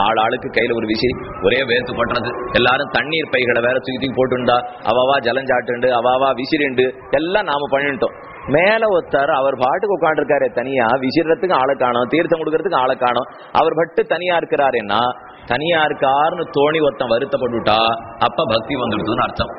ஆள் ஆளுக்கு கையில ஒரு விசி ஒரே வேர்த்து பட்டுறது எல்லாரும் தண்ணீர் பைகளை வேற தூக்கி தூக்கி போட்டுண்டா. அவாவா ஜலஞ்சாட்டுண்டு அவாவா விசிறிண்டு. எல்லாம் நாம பண்ணிட்டோம். மேல ஒருத்தர் அவர் பாட்டுக்கு உட்காந்துருக்காரு தனியா விசிறதுக்கு ஆளை காணும் தீர்த்தம் கொடுக்கறதுக்கு ஆளை காணும். அவர் பட்டு தனியா இருக்கிறாருன்னா தனியா இருக்காருன்னு தோணி ஒருத்தன் வருத்தப்பட்டுட்டா அப்ப பக்தி வந்துடுதுன்னு அர்த்தம்.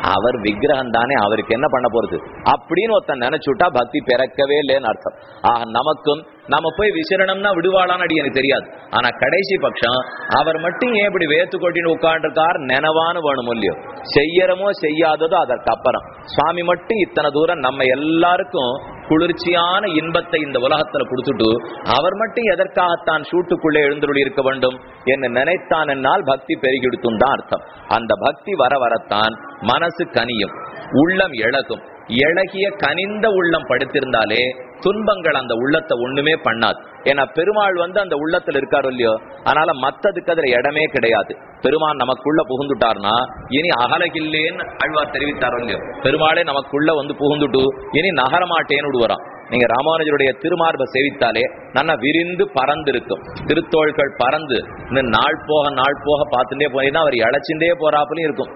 அவர் விக்கிரகம் தானே அவருக்கு என்ன பண்ண போறது? அப்படின்னு ஒருத்தன் நினைச்சுட்டா பக்தி பிறக்கவே இல்லைன்னு அர்த்தம். ஆக நமக்கும் நம்ம போய் விசிறணும்னா விடுவாளான்னு அடி எனக்கு தெரியாது. ஆனா கடைசி பட்சம் அவர் மட்டும் ஏன் இப்படி வேத்து கொட்டின்னு உட்காண்டிருக்கார் நினைவான்னு வேணும் இல்லையோ. செய்யறமோ செய்யாததோ அதற்கு அப்புறம். சுவாமி மட்டும் இத்தனை தூரம் நம்ம எல்லாருக்கும் குளிர்ச்சியான இன்பத்தை இந்த உலகத்துல கொடுத்துட்டு அவர் மட்டும் எதற்காகத்தான் சூட்டுக்குள்ளே எழுந்துள்ளி இருக்க வேண்டும் என்று நினைத்தான் என்னால் பக்தி பெருகிடுத்தும் தான் அர்த்தம். அந்த பக்தி வர வரத்தான் மனசு கனியும் உள்ளம் இழகும் இழகிய கனிந்த உள்ளம் படுத்திருந்தாலே துன்பங்கள் அந்த உள்ளத்தை ஒண்ணுமே பண்ணாது. ஏன்னா பெருமாள் வந்து அந்த உள்ளத்துல இருக்காரு இல்லையோ அதனால மத்ததுக்கு அதுல இடமே கிடையாது. பெருமான் நமக்குள்ள புகுந்துட்டார்னா இனி அகலகில்லேன்னு ஆழ்வார் தெரிவித்தாரோ இல்லையோ பெருமாளே நமக்குள்ள வந்து புகுந்துட்டு இனி நகரமாட்டேன்னு விடுவாராம். நீங்க ராமானுஜருடைய திருமார்பை சேவித்தாலே நல்லா விரிந்து பறந்து இருக்கும் திருத்தோள்கள் பறந்து இந்த நாள் போக நாள் போக பார்த்துட்டே போனீங்கன்னா அவர் இழைச்சுட்டே போறாப்புலயும் இருக்கும்.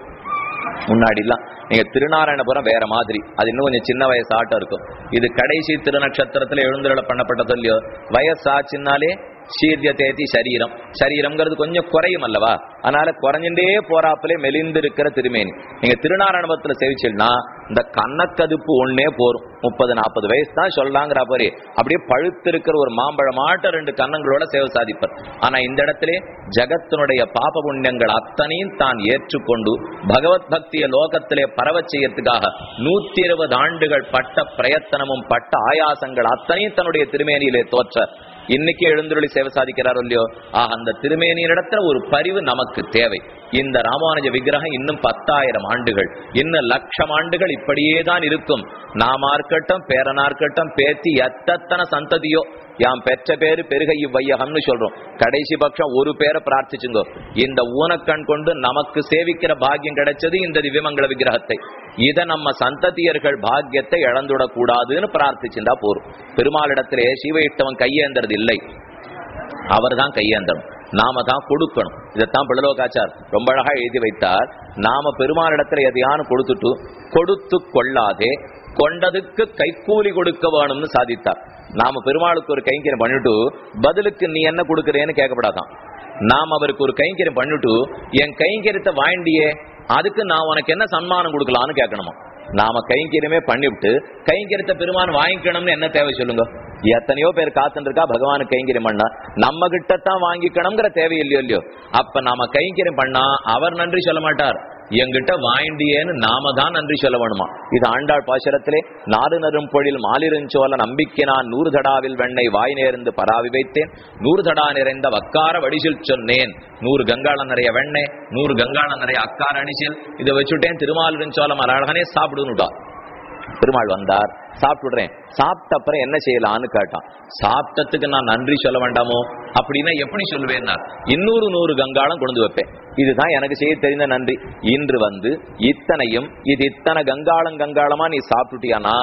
முன்னாடிலாம். நீங்க திருநாராயணபுரம் வேற மாதிரி. அது இன்னும் கொஞ்சம் சின்ன வயசு ஆட்டம் இருக்கும். இது கடைசி திருநட்சத்திரத்துல எழுந்துருள பண்ணப்பட்டது இல்லையோ? வயசாச்சுன்னாலே சீர்ய தேதி சரீரம். சரீரம்ங்கிறது கொஞ்சம் குறையும் அல்லவா அதனால குறைஞ்சுட்டே போறாப்புலே மெலிந்து இருக்கிற திருமேனி. நீங்க திருநாராயணபுரத்துல சேவிச்சீங்கன்னா இந்த கண்ணக்கதுப்பு ஒண்ணே போரும். முப்பது நாற்பது வயசு தான் சொல்லலாங்கிற போரே. அப்படியே பழுத்து இருக்கிற ஒரு மாம்பழமாட்ட ரெண்டு கன்னங்களோட சேவை சாதிப்பார். ஆனா இந்த இடத்திலே ஜகத்தினுடைய பாப புண்ணியங்கள் அத்தனையும் தான் ஏற்றுக்கொண்டு பகவத் பக்திய லோகத்திலே பரவ செய்யறதுக்காக நூத்தி இருபது ஆண்டுகள் பட்ட பிரயத்தனமும் பட்ட ஆயாசங்கள் அத்தனையும் தன்னுடைய திருமேனியிலே தோற்ற இன்னைக்கு எழுந்துருளி சேவை சாதிக்கிறாரோ இல்லையோ? ஆஹ் அந்த திருமேனியிடத்துல ஒரு பரிவு நமக்கு தேவை. இந்த ராமானுஜ விக்கிரகம் இன்னும் பத்தாயிரம் ஆண்டுகள். இன்னும் லட்சம் ஆண்டுகள் இப்படியே தான் இருக்கும். நாமா இருக்கட்டும் பேரனா இருக்கட்டும் பேத்தி எத்தனை சந்ததியோ? யாம் பெற்ற பேரு பெருகை இவ்வையகம்னு சொல்றோம். கடைசி பட்சம் ஒரு பேரை பிரார்த்திச்சுங்க. இந்த ஊனக்கண் கொண்டு நமக்கு சேவிக்கிற பாக்கியம் கிடைச்சது இந்த திவ்யமங்கல விக்கிரகத்தை. இத நம்ம சந்ததியர்கள் பாக்கியத்தை இழந்துடக்கூடாதுன்னு பிரார்த்திச்சுண்டா போறோம் பெருமாளிடத்திலே சிவையிட்டவன் கையேந்தறது இல்லை. அவர் தான் கையேந்தணும். நாம தான் கொடுக்கணும். இதைத்தான் பிள்ளலோகாச்சார் ரொம்ப அழகா எழுதி வைத்தார். நாம பெருமாளிடத்துல எதையானு கொடுத்துட்டு கொடுத்து கொள்ளாதே கொண்டதுக்கு கைக்கூலி கொடுக்க வேணும்னு சாதித்தார். நாம பெருமாளுக்கு ஒரு கைங்கரியம் பண்ணிட்டு பதிலுக்கு நீ என்ன கொடுக்கறேன்னு கேட்கப்படாதான். நாம் அவருக்கு ஒரு கைங்கரியம் பண்ணிட்டு என் கைங்கரியத்தை வாண்டியே அதுக்கு நான் உனக்கு என்ன சன்மானம் கொடுக்கலாம்னு கேட்கணுமா? நாம கைங்கரியமே பண்ணிவிட்டு கைங்கரியத்தை பெருமான் வாங்கிக்கணும்னு என்ன தேவை சொல்லுங்க? எத்தனையோ பேர் காத்துருக்கா இருக்கா பகவானு கைங்கரியம் பண்ணா. நம்ம கிட்டத்தான் வாங்கிக்கணுங்கிற தேவை இல்லையோ இல்லையோ? அப்ப நாம கைங்கரியம் பண்ணா அவர் நன்றி சொல்ல மாட்டார். எங்கிட்ட வாண்டியேன்னு நாம தான் நன்றி சொல்ல வேணுமா இது ஆண்டாள் பாசுரத்திலே நாடு நரும் பொழில் மாலிருஞ்சோல நம்பிக்கை நான் நூறு தடாவில் வெண்ணை வாய் நேர்ந்து பராவி வைத்தேன். நூறு தடா நிறைந்த வக்கார வடிசில் சொன்னேன். நூறு கங்காளம் நிறைய வெண்ணெய் நூறு கங்காளம் நிறைய அக்கார அணிசில். இதை வச்சுட்டேன் திருமாலிருஞ்சோலம் அழகனே சாப்பிடுன்னுட்டா பெருமாள் வந்தார். சாப்பிட்டுடுறேன் சாப்பிட்ட அப்புறம் என்ன செய்யலாம்னு கேட்டான். சாப்பிட்டதுக்கு நான் நன்றி சொல்ல வேண்டாமோ? அப்படின்னா எப்படி சொல்லுவேன்னா இன்னொரு நூறு கங்காளம் கொண்டு வைப்பேன். இதுதான் எனக்கு செய்ய தெரிந்த நன்றி. இன்று வந்து இத்தனையும் இது இத்தனை கங்காளம் கங்காளமா நீ சாப்பிட்டுட்டியானா?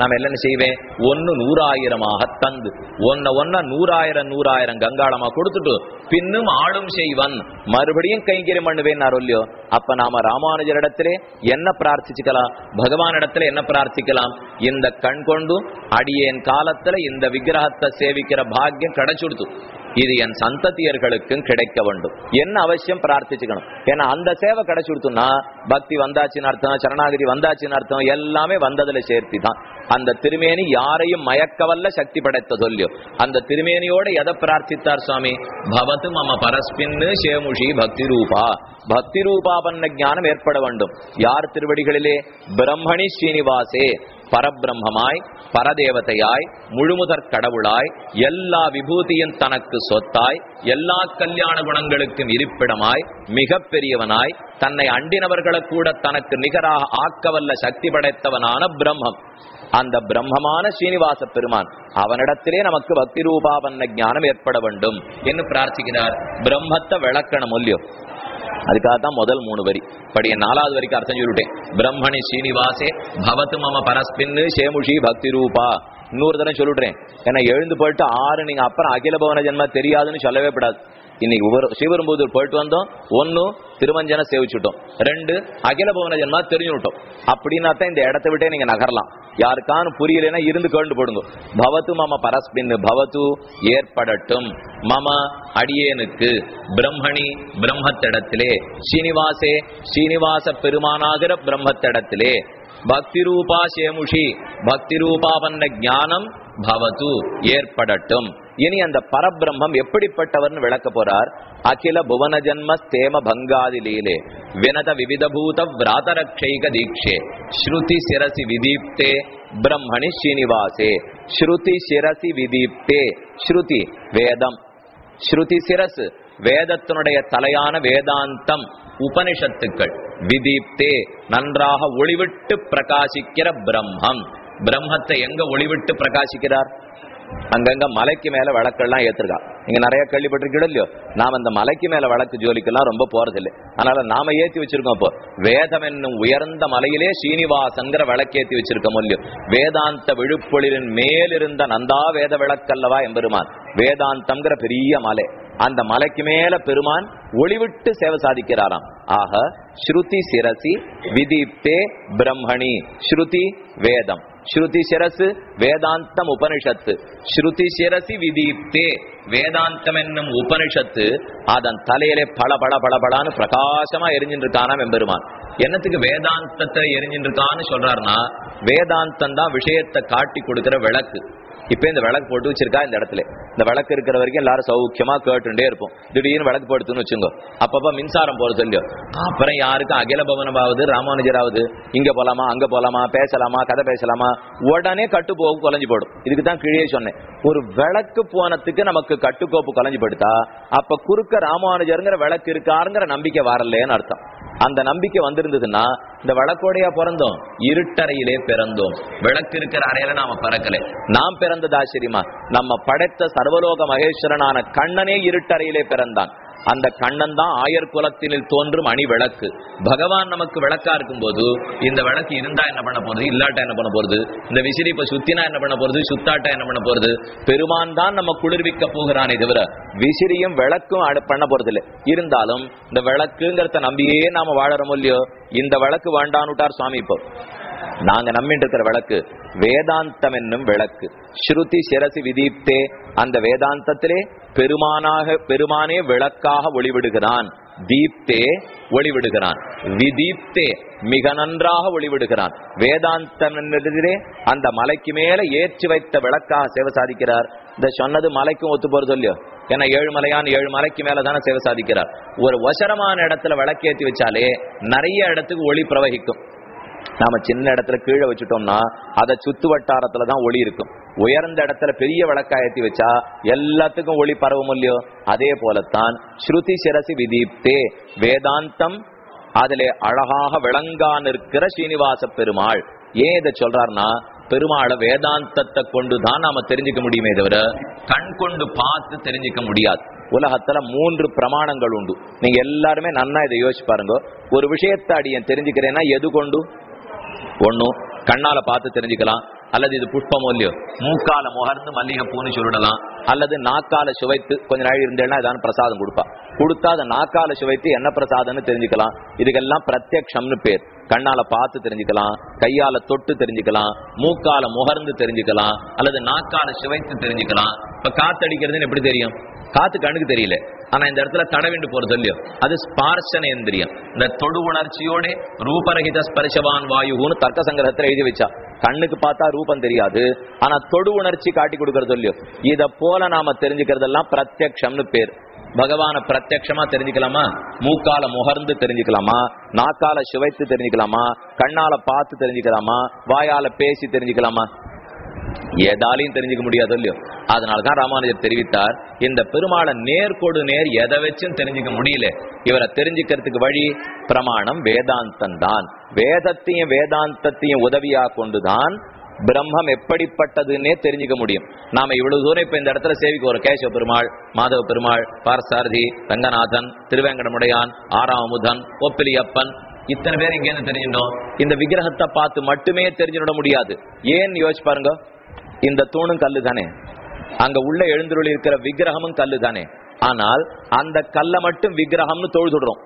நாம என்ன செய்வேன்? ஒன்னு நூறாயிரமாக தந்து ஒன்ன ஒன்ன நூறாயிரம் நூறாயிரம் கங்காளமா கொடுத்துட்டு பின்னும் ஆளும் செய்வன். மறுபடியும் கைங்கரியம் பண்ணுவேன் இல்லையோ அப்ப நாம ராமானுஜரிடத்திலே என்ன பிரார்த்திச்சுக்கலாம்? பகவான் இடத்துல என்ன பிரார்த்திக்கலாம்? இந்த கண் கொண்டு அடியேன் காலத்துல இந்த விக்கிரகத்தை சேவிக்கிற பாக்கியம் கிடைச்சுடுத்து. இது என் சந்ததியர்களுக்கும் கிடைக்க வேண்டும். என்ன அவசியம்? பிரார்த்திச்சுக்கணும். ஏன்னா அந்த சேவை கிடைச்சுடுத்துன்னா பக்தி வந்தாச்சுன்னு அர்த்தம் சரணாகதி வந்தாச்சுன்னு அர்த்தம் எல்லாமே வந்ததுல சேர்த்தி தான். அந்த திருமேனி யாரையும் மயக்கவல்ல சக்தி படைத்த சொல்லியோ. அந்த திருமேனியோட எதை பிரார்த்தித்தார் சுவாமி? பவது மம பரஸ்பின்னு சேமுஷி பக்தி ரூபா. பக்தி ரூபாபன்ன ஞானம் ஏற்பட வேண்டும். யார் திருவடிகளிலே? பிரம்மணி ஸ்ரீனிவாசே. பரபிரம்மமாய் பரதேவதையாய் முழுமுதற் கடவுளாய் எல்லா விபூதியும் தனக்கு சொத்தாய் எல்லா கல்யாண குணங்களுக்கும் இருப்பிடமாய் மிக பெரியவனாய் தன்னை அண்டினவர்களை கூட தனக்கு நிகராக ஆக்கவல்ல சக்தி படைத்தவனான பிரம்மம். அந்த பிரம்மமான சீனிவாச பெருமான் அவனிடத்திலே நமக்கு பக்தி ரூபாபன்ன ஞானம் ஏற்பட வேண்டும் என்று பிரார்த்திக்கிறார். பிரம்மத்தை விளக்கணும் இல்லையோ அதுக்காக தான் முதல் மூணு வரி. படி நாலாவது வரைக்கும் அர்த்தம் சொல்லிவிட்டேன். பிரம்மணி ஸ்ரீனிவாசே பவத்து மம பரஸ்பின்னு சேமுஷி பக்தி ரூபா. இன்னொரு தடவை சொல்லிவிடுறேன். ஏன்னா எழுந்து போயிட்டு ஆறு நீங்க அப்புறம் அகில பவன ஜென்மா தெரியாதுன்னு சொல்லவே கூடாது. இன்னைக்கு உபர- போயிட்டு வந்தோம். ஒன்னு திருமஞ்சன சேவிச்சுட்டோம். ரெண்டு அகில பவன ஜென்மா தெரிஞ்சுட்டோம் அப்படின்னா தான் இந்த இடத்தை விட்டே நீங்க நகரலாம். யாருக்கான புரியலைன்னா இருந்து கேண்டு போடுங்க. பவத்து மம பரஸ்பின் பவத்து ஏற்படட்டும். மம அடியேனுக்கு பிரம்மணி பிரம்மத்திடத்திலே ஸ்ரீனிவாசே ஸ்ரீனிவாச பெருமானாகிற பிரம்மத்திடத்திலே பக்தி ரூபா சேமுஷி பக்தி ரூபாவன்ன ஞானம் பவது ஏற்படட்டும். இனி அந்த பரபிரம்மம் எப்படிப்பட்டவர்னு விளக்க போறார்? அகில புவன ஜன்ம ஸ்தேம பங்காதி லீலே வினத விவிதபூத விராதரக்ஷைக தீட்சே ஸ்ருதி சிரசி விதீப்தே பிரம்மணி ஸ்ரீனிவாசே ஸ்ருதி சிரசி விதீப்தே ஸ்ருதி வேதம். ஸ்ருதி சிரசு வேதத்தினுடைய தலையான வேதாந்தம் உபனிஷத்துக்கள். விதீப்தே நன்றாக ஒளிவிட்டு பிரகாசிக்கிற பிரம்மம். பிரம்மத்தை எங்க ஒளிவிட்டு பிரகாசிக்கிறார்? அங்கங்க மலைக்கு மேல விளக்கெல்லாம் ஏத்துருக்கா நீங்க நிறைய கேள்விப்பட்டிருக்கீங்களோ இல்லையோ? நாம அந்த மலைக்கு மேல விளக்கு ஜோலிக்கெல்லாம் ரொம்ப போறதில்லை. அதனால நாம ஏத்தி வச்சிருக்கோம் இப்போ. வேதம் என்னும் உயர்ந்த மலையிலே ஸ்ரீனிவாசங்கிற விளக்கேத்தி வச்சிருக்கோம் இல்லையோ? வேதாந்த விழுப்பொழிலின் மேலிருந்த நந்தா வேத விளக்கல்லவா எம்பெருமான்? வேதாந்தம்ங்கிற பெரிய மலை. அந்த மலைக்கு மேல பெருமான் ஒளிவிட்டு சேவை சாதிக்கிறாராம். ஆக ஸ்ருதி சிரசி விதிப்தே பிரம்மணி. ஸ்ருதி வேதம். ஸ்ருதி சிரசு வேதாந்தம் உபனிஷத்து. ஸ்ருதி சிரசி விதீப்தே வேதாந்தம் என்னும் உபனிஷத்து அதன் தலையிலே பல பல பல பலான்னு பிரகாசமா எரிஞ்சிட்டு இருக்கானாம் எம்பெருமான் என்னத்துக்கு வேதாந்தத்தை எரிஞ்சிட்டு இருக்கான்னு சொல்றாருன்னா வேதாந்தம் தான் விஷயத்தை காட்டி கொடுக்கிற விளக்கு. இப்ப இந்த விளக்கு போட்டு வச்சிருக்கா இந்த இடத்துல. இந்த விளக்கு இருக்கிற வரைக்கும் எல்லாரும் சௌக்கியமா கேட்டுட்டே இருப்போம். திடீர்னு விளக்கு போடுத்துன்னு வச்சுங்க. அப்பப்ப மின்சாரம் போறது இல்லையோ அப்புறம் யாருக்கும் அகில பவனமாவது ராமானுஜராவது இங்க போலாமா அங்க போலாமா பேசலாமா கதை பேசலாமா உடனே கட்டுப்போக்கு குலைஞ்சு போடும். இதுக்கு தான் கீழே சொன்னேன். ஒரு விளக்கு போனதுக்கு நமக்கு கட்டுக்கோப்பு குலைஞ்சு படுத்தா அப்ப குறுக்க ராமானுஜருங்கிற விளக்கு இருக்காருங்கிற நம்பிக்கை வரலன்னு அர்த்தம். அந்த நம்பிக்கை வந்திருந்ததுன்னா இந்த வடக்கோடையா பிறந்தோம். இருட்டறையிலே பிறந்தோம். விளக்கு இருக்கிற அறையில நாம பிறக்கல. நாம் பிறந்தது ஆச்சரியமா? நம்ம படைத்த சர்வலோக மகேஸ்வரனான கண்ணனே இருட்டறையிலே பிறந்தான். அந்த கண்ணன் தான் ஆயர் குலத்தினில் தோன்றும் அணி விளக்கு பகவான் நமக்கு விளக்கா இருக்கும் போது இந்த விளக்கு இருந்தா என்ன பண்ண போறது? இல்லாட்டா என்ன பண்ண போறது? இந்த விசிறி இப்ப சுத்தினா என்ன பண்ண போறது? சுத்தாட்டா என்ன பண்ண போறது? பெருமான் தான் நம்ம குளிர்விக்க போகிறானே தவிர விசிறியும் விளக்கும் பண்ண போறது இல்லை இருந்தாலும் இந்த விளக்குங்கிறத நம்பியே நாம வாழறோம் இல்லையோ? இந்த விளக்கு வேண்டான்னுட்டார் சுவாமி இப்போ. நாங்க நம்பிட்டு இருக்கிற விளக்கு வேதாந்தம் என்னும் விளக்கு. ஸ்ருதி சிரசி விதீப்தே அந்த வேதாந்தத்திலே பெருமானாக பெருமானே விளக்காக ஒளிவிடுகிறான். தீப்தே ஒளிவிடுகிறான். விதீப்தே மிக நன்றாக ஒளிவிடுகிறான். வேதாந்தம் அந்த மலைக்கு மேல ஏற்றி வைத்த விளக்காக சேவை சாதிக்கிறார். இந்த சொன்னது மலைக்கும் ஒத்து போறது இல்லையோ? ஏன்னா ஏழு மலையான் ஏழு மலைக்கு மேல தானே சேவை சாதிக்கிறார். ஒரு வசரமான இடத்துல விளக்கேத்தி வச்சாலே நிறைய இடத்துக்கு ஒளி பிரவகிக்கும். நாம சின்ன இடத்துல கீழே வச்சுட்டோம்னா அதை சுத்து வட்டாரத்துல தான் ஒளி இருக்கும். உயர்ந்த இடத்துல பெரிய விளக்கா ஏத்தி வச்சா எல்லாத்துக்கும் ஒளி பரவும் இல்லையோ? அதே போலத்தான் ஸ்ருதி சிரசி விதீப்தே வேதாந்தம் அதிலே அழகாக விளங்கா நிற்கிற ஸ்ரீனிவாச பெருமாள். ஏன் இதை சொல்றாருன்னா பெருமாளை வேதாந்தத்தை கொண்டுதான் நாம தெரிஞ்சுக்க முடியுமே தவிர கண் கொண்டு பார்த்து தெரிஞ்சுக்க முடியாது. உலகத்துல மூன்று பிரமாணங்கள் உண்டு. நீங்க எல்லாருமே நன்னா இதை யோசிச்சு பாருங்க. ஒரு விஷயத்தை அடியன் தெரிஞ்சுக்கிறேன்னா எது கொண்டு? ஒண்ணும் கண்ணால பார்த்து தெரிஞ்சுக்கலாம். அல்லது இது புஷ்பமோ இல்லையோ மூக்கால முகர்ந்து மல்லிகை பூன்னு சொல்லிடலாம். அல்லது நாக்கால சுவைத்து கொஞ்ச நாள் இருந்தேன்னா ஏதாவது பிரசாதம் கொடுப்பா. கொடுத்தா அதை நாக்கால சுவைத்து என்ன பிரசாதம்னு தெரிஞ்சுக்கலாம். இதுக்கெல்லாம் பிரத்யக்ஷம்னு பேர். கண்ணால பார்த்து தெரிஞ்சுக்கலாம் கையால தொட்டு தெரிஞ்சுக்கலாம் மூக்கால முகர்ந்து தெரிஞ்சுக்கலாம் அல்லது நாக்கால சுவைத்து தெரிஞ்சுக்கலாம். இப்ப காத்தடிக்கிறதுன்னு எப்படி தெரியும்? காத்து கண்ணுக்கு தெரியல. ஆனா இந்த இடத்துல தடவிண்டு போறது இல்லையோ அது ஸ்பார்சன எந்திரியம் இந்த தொடு உணர்ச்சியோட ரூபரகித ஸ்பரிசவான் வாயுன்னு தர்க்க சங்கிரகத்தில் எழுதி வச்சா. கண்ணுக்கு பார்த்தா ரூபம் தெரியாது. ஆனா தொடு உணர்ச்சி காட்டி கொடுக்கறது இல்லையோ இத போல நாம தெரிஞ்சுக்கிறதெல்லாம் பிரத்யக்ஷம்னு பேர். பகவான பிரத்யக்ஷமா தெரிஞ்சுக்கலாமா? மூக்கால முகர்ந்து தெரிஞ்சுக்கலாமா? நாக்கால சுவைத்து தெரிஞ்சுக்கலாமா? கண்ணால பார்த்து தெரிஞ்சுக்கலாமா? வாயால பேசி தெரிஞ்சுக்கலாமா? எதாலையும் தெரிஞ்சுக்க முடியாது இல்லையோ. அதனாலதான் ராமானுஜர் தெரிவித்தார் இந்த பெருமாளை நேர்கொடு நேர் எதை வச்சும் தெரிஞ்சுக்க முடியல. இவரை தெரிஞ்சுக்கிறதுக்கு வழி பிரமாணம் வேதாந்தம் தான் வேதத்தையும் வேதாந்தத்தையும் உதவியா கொண்டுதான் பிரம்மம் எப்படிப்பட்டதுன்னே தெரிஞ்சுக்க முடியும். நாம இவ்வளவு தூரம் இப்ப இந்த இடத்துல சேவிக்க ஒரு கேசவ பெருமாள் மாதவ பெருமாள் பார்சாரதி ரங்கநாதன் திருவேங்கடமுடையான் ஆறாமுதன் ஒப்பிலியப்பன் இத்தனை பேர் இங்க இருந்து தெரிஞ்சிட்டோம். இந்த விக்கிரகத்தை பார்த்து மட்டுமே தெரிஞ்சுட முடியாது. ஏன் யோசிச்சு பாருங்க. இந்த தூணும் கல்லு தானே அங்க உள்ள எழுந்துருளி இருக்கிற விக்கிரகமும் கல்லு தானே ஆனால் அந்த கல்லை மட்டும் விக்கிரகம்னு தொழுதுடுறோம்.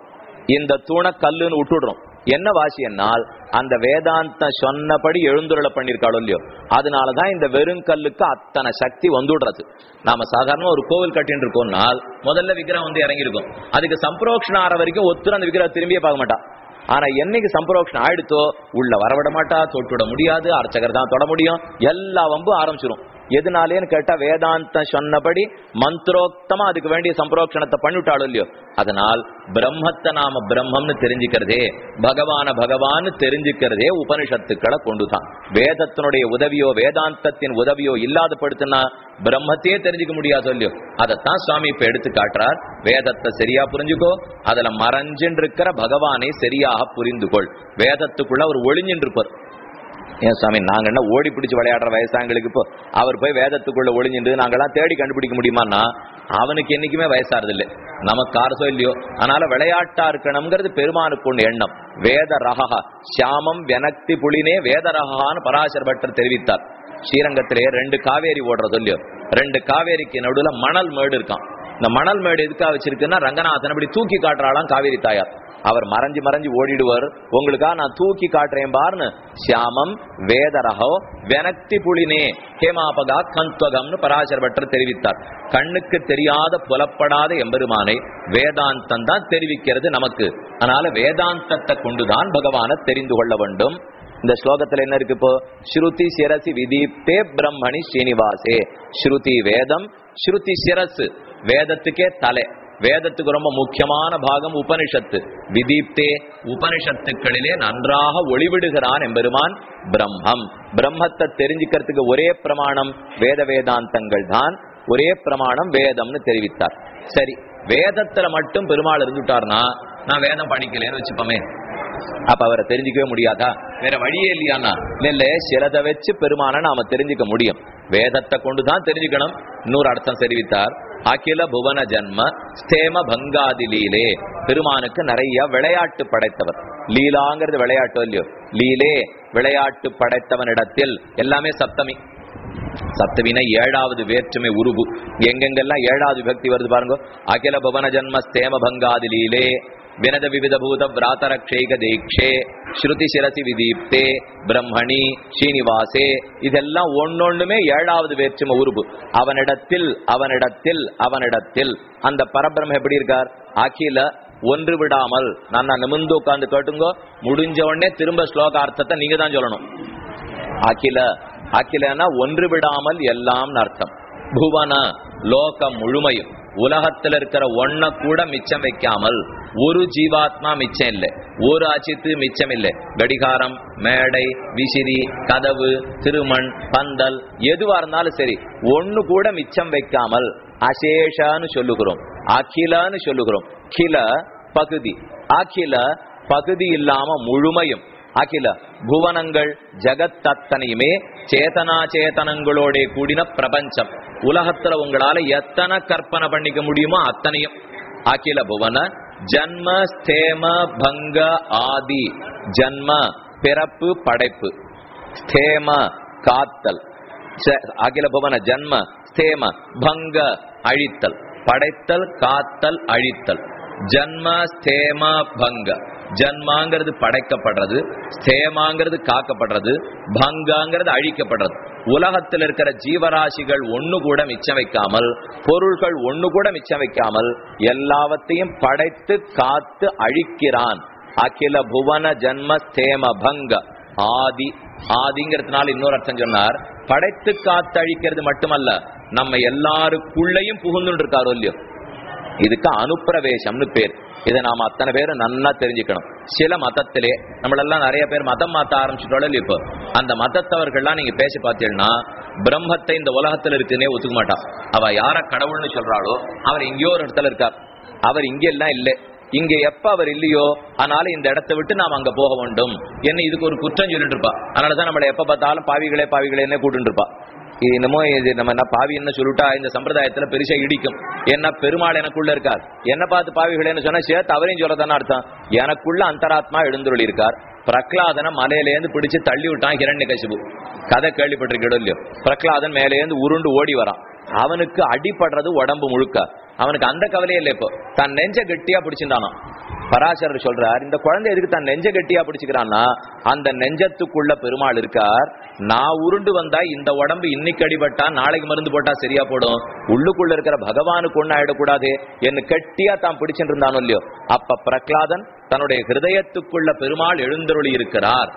இந்த தூண கல்லுன்னு விட்டுடுறோம். என்ன வாசி என்னால்? அந்த வேதாந்த சொன்னபடி எழுந்துருளை பண்ணிருக்காளோ இல்லையோ? அதனாலதான் இந்த வெறும் கல்லுக்கு அத்தனை சக்தி வந்துடுறது. நாம சாதாரண ஒரு கோவில் கட்டின்னு இருக்கோம்னால் முதல்ல விக்கிரகம் வந்து இறங்கியிருக்கும். அதுக்கு சம்பிரோக்ஷணம் ஆற வரைக்கும் ஒத்துரு அந்த விக்கிரகம் திரும்பியே பார்க்க மாட்டா. ஆனா என்னைக்கு சம்பிரோக்ஷணம் ஆயிடுத்தோ உள்ள வரவிட மாட்டா தொட்டுவிட முடியாது அர்ச்சகர் தான் தொட முடியும் எல்லா வம்பும் ஆரம்பிச்சிடும் எதுனாலேன்னு கேட்டா வேதாந்தம் சொன்னபடி மந்திரோக்தமா அதுக்கு வேண்டிய சம்பரோக்ஷணத்தை பண்ணிவிட்டாலும் இல்லையோ? அதனால் பிரம்மத்தை நாம பிரம்மம்னு தெரிஞ்சுக்கிறதே பகவான பகவான் தெரிஞ்சுக்கிறதே உபனிஷத்துக்களை கொண்டுதான். வேதத்தினுடைய உதவியோ வேதாந்தத்தின் உதவியோ இல்லாத படுத்துனா பிரம்மத்தையே தெரிஞ்சுக்க முடியாது இல்லையோ? அதைத்தான் சுவாமி இப்ப எடுத்து காட்டுறார். வேதத்தை சரியா புரிஞ்சுக்கோ அதுல மறைஞ்சின்னு இருக்கிற பகவானை சரியாக புரிந்து கொள் வேதத்துக்குள்ள அவர் ஒளிஞ்சின்னு இருப்பார் ஏன் சாமி நாங்க என்ன ஓடி பிடிச்சு விளையாடுற வயசாங்களுக்கு இப்போ அவர் போய் வேதத்துக்குள்ள ஒளிஞ்சிட்டு நாங்கெல்லாம் தேடி கண்டுபிடிக்க முடியுமான்னா அவனுக்கு என்னைக்குமே வயசாறது இல்லை நமக்கு அரசோ இல்லையோ. அதனால விளையாட்டா இருக்கணுங்கிறது பெருமானுக்கு ஒன்று எண்ணம். வேத ரகா சியாமம் வெனக்தி புலினே வேத ரகான்னு பராசர பட்டர் தெரிவித்தார். ஸ்ரீரங்கத்திலே ரெண்டு காவேரி ஓடுறது இல்லையோ. ரெண்டு காவேரிக்கு நடுவில் மணல் மேடு இருக்கான் இந்த மணல் மேடு எதுக்காக வச்சிருக்குன்னா ரங்கநாதன் அப்படி தூக்கி காட்டுறாளாம் காவேரி தாயார். அவர் மறைஞ்சு மறைஞ்சு ஓடிடுவார். உங்களுக்காக நான் தூக்கி காட்டுறேன் பாருன்னு. சியாமம் வேதரகோ வெனக்தி புலினே ஹேமாபகா கந்த்வகம்னு பராசர பட்டர் தெரிவித்தார். கண்ணுக்கு தெரியாத புலப்படாத எம்பெருமானை வேதாந்தம் தான் தெரிவிக்கிறது நமக்கு. அதனால வேதாந்தத்தை கொண்டுதான் பகவானை தெரிந்து கொள்ள வேண்டும். இந்த ஸ்லோகத்துல என்ன இருக்கு இப்போ? ஸ்ருதி சிரசி விதீப்தே பிரம்மணி ஸ்ரீனிவாசே. ஸ்ருதி வேதம் ஸ்ருதி சிரசு. வேதத்துக்கே தலை. வேதத்துக்கு ரொம்ப முக்கியமான பாகம் உபனிஷத்து. விதீப்தே உபனிஷத்துக்களிலே நன்றாக ஒளிவிடுகிறான் எம்பெருமான் பிரம்மம். பிரம்மத்தை தெரிஞ்சுக்கிறதுக்கு ஒரே பிரமாணம் வேத வேதாந்தங்கள் தான். ஒரே பிரமாணம் வேதம்னு தெரிவித்தார். சரி வேதத்துல மட்டும் பெருமாள் இருந்துட்டார்னா நான் வேதம் படிக்கலன்னு வச்சுப்போமே. அப்ப அவரை தெரிஞ்சுக்கவே முடியாதா? வேற வழியே இல்லையானா இல்ல சிலதை வச்சு பெருமான நாம தெரிஞ்சுக்க முடியும். வேதத்தை கொண்டுதான் தெரிஞ்சுக்கணும். இன்னொரு அர்த்தம் தெரிவித்தார். அகில புவன ஜன்ம ஸ்தேம பங்காதி லீலே. பெருமானுக்கு நிறைய விளையாட்டு படைத்தவர். லீலாங்கிறது விளையாட்டு இல்லையோ? லீலே விளையாட்டு படைத்தவனிடத்தில் எல்லாமே சப்தமி. சப்தவினா ஏழாவது வேற்றுமை உருவு எங்கெங்கெல்லாம் ஏழாவது விபக்தி வருது பாருங்க. அகில புவன ஜன்ம ஸ்தேம பங்காதி லீலே. வினத விவித பூத விராதரக்ஷேக தீட்சே ஸ்ருதி சிரசி விதீப்தே பிரம்மணி ஸ்ரீனிவாசே இதெல்லாம் ஒன்னொண்ணுமே ஏழாவது வேற்றுமை உருவு அவனிடத்தில் அவனிடத்தில் அவனிடத்தில். அந்த பரபிரம் எப்படி இருக்கார்? அகில ஒன்று விடாமல். நான் நான் நிமிர்ந்து உட்கார்ந்து கேட்டுங்கோ முடிஞ்ச உடனே திரும்ப ஸ்லோக அர்த்தத்தை நீங்க தான் சொல்லணும். அகில அகிலனா ஒன்று விடாமல் எல்லாம் அர்த்தம். புவன லோகம் முழுமையும். உலகத்துல இருக்கிற ஒன்ன கூட மிச்சம் வைக்காமல் ஒரு ஜீவாத்மா மிச்சம் இல்லை. ஒரு அச்சித்து மிச்சம் இல்லை. கடிகாரம் மேடை விசிறி கதவு திருமண் பந்தல் எதுவா இருந்தாலும் சரி ஒன்னு கூட மிச்சம் வைக்காமல் அசேஷான்னு சொல்லுகிறோம். அகிலன்னு சொல்லுகிறோம். கில பகுதி. அகில பகுதி இல்லாம முழுமையும். அகில புவனங்கள் ஜகத்தத்தனையுமே சேதனா சேதனங்களோட கூடின பிரபஞ்சம். உலகத்துல உங்களால எத்தனை கற்பனை பண்ணிக்க முடியுமோ அத்தனையும். அகில புவன ஜன்ம ஸ்தேம பங்க ஆதி ஜன்ம பிறப்பு படைப்பு. ஸ்தேம காத்தல். ச- அகில புவன ஜன்ம ஸ்தேம பங்க அழித்தல். படைத்தல் காத்தல் அழித்தல். ஜன்ம ஸ்தேம பங்க. ஜன்மாங்கிறது படைக்கப்படுறது சேமாங்கிறது காக்கப்படுறது பங்காங்கிறது அழிக்கப்படுறது. உலகத்தில் இருக்கிற ஜீவராசிகள் ஒன்று கூட மிச்சம் வைக்காமல் பொருள்கள் ஒன்று கூட மிச்சம் வைக்காமல் எல்லாவற்றையும் படைத்து காத்து அழிக்கிறான். அகில புவன ஜன்ம சேம பங்க. ஆதி ஆதிங்கிறதுனால இன்னொரு அர்த்தம் சொன்னார். படைத்து காத்து அழிக்கிறது மட்டுமல்ல நம்ம எல்லாருக்குள்ளேயும் புகுந்துட்டு இருக்காரோ இல்லையோ? இதுக்கு அனுப்பிரவேசம்னு பேர். இதை நாம அத்தனை பேரும் நன்னா தெரிஞ்சுக்கணும். சில மதத்திலே நம்மளெல்லாம் நிறைய பேர் மதம் மாத்த ஆரம்பிச்சுட்டோம் இப்போ அந்த மதத்தவர்கள்லாம் நீங்க பேசி பார்த்தீங்கன்னா பிரம்மத்தை இந்த உலகத்துல இருக்குன்னே ஒத்துக்க மாட்டான் அவ யார கடவுள்னு சொல்றாளோ அவர் எங்கேயோ ஒரு இடத்துல இருக்கார். அவர் இங்க எல்லாம் இல்லை. இங்க எப்ப அவர் இல்லையோ அதனால இந்த இடத்தை விட்டு நாம் அங்க போக வேண்டும். என்ன இதுக்கு ஒரு குற்றம் சொல்லிட்டு இருப்பா. அதனாலதான் நம்மளை எப்ப பார்த்தாலும் பாவிகளே பாவிகளே கூட்டு இருப்பா. என்னமோ இது நம்ம என்ன பாவி என்ன சொல்லிட்டா இந்த சம்பிரதாயத்துல பெருசா இடிக்கும். என்ன பெருமாள் எனக்குள்ள இருக்கார். என்ன பார்த்து பாவிகளேன்னு சொன்னா சேர்த்து அவரையும் சொல்லதானே அர்த்தம். எனக்குள்ள அந்தராத்மா எழுந்துருளி இருக்கார் பிரகலாதனை மலையிலேருந்து பிடிச்சு தள்ளி விட்டான் ஹிரண்ய கசிபு. கதை கேள்விப்பட்டிருக்கோ இல்லையோ? பிரகலாதன் மேலேருந்து உருண்டு ஓடி வரான். அவனுக்கு அடிபடுறது உடம்பு முழுக்க. அவனுக்கு அந்த கவலையே இல்லை இப்போ. தன் நெஞ்ச கெட்டியா பிடிச்சிருந்தானா பராசரர் சொல்றார் இந்த குழந்தை எதுக்கு தன் நெஞ்ச கட்டியா பிடிச்சுக்கிறான்னா அந்த நெஞ்சத்துக்குள்ள பெருமாள் இருக்கார் நான் உருண்டு வந்தா இந்த உடம்பு இன்னைக்கு அடிபட்டா நாளைக்கு மருந்து போட்டா சரியா போடும் உள்ளுக்குள்ள இருக்கிற பகவானுக்கு ஒண்ணு ஆயிடக்கூடாது என்ன கட்டியா தான் பிடிச்சிட்டு இருந்தானோ இல்லையோ அப்ப பிரகலாதன் தன்னுடைய ஹிருதயத்துக்குள்ள பெருமாள் எழுந்தருளி இருக்கிறார்.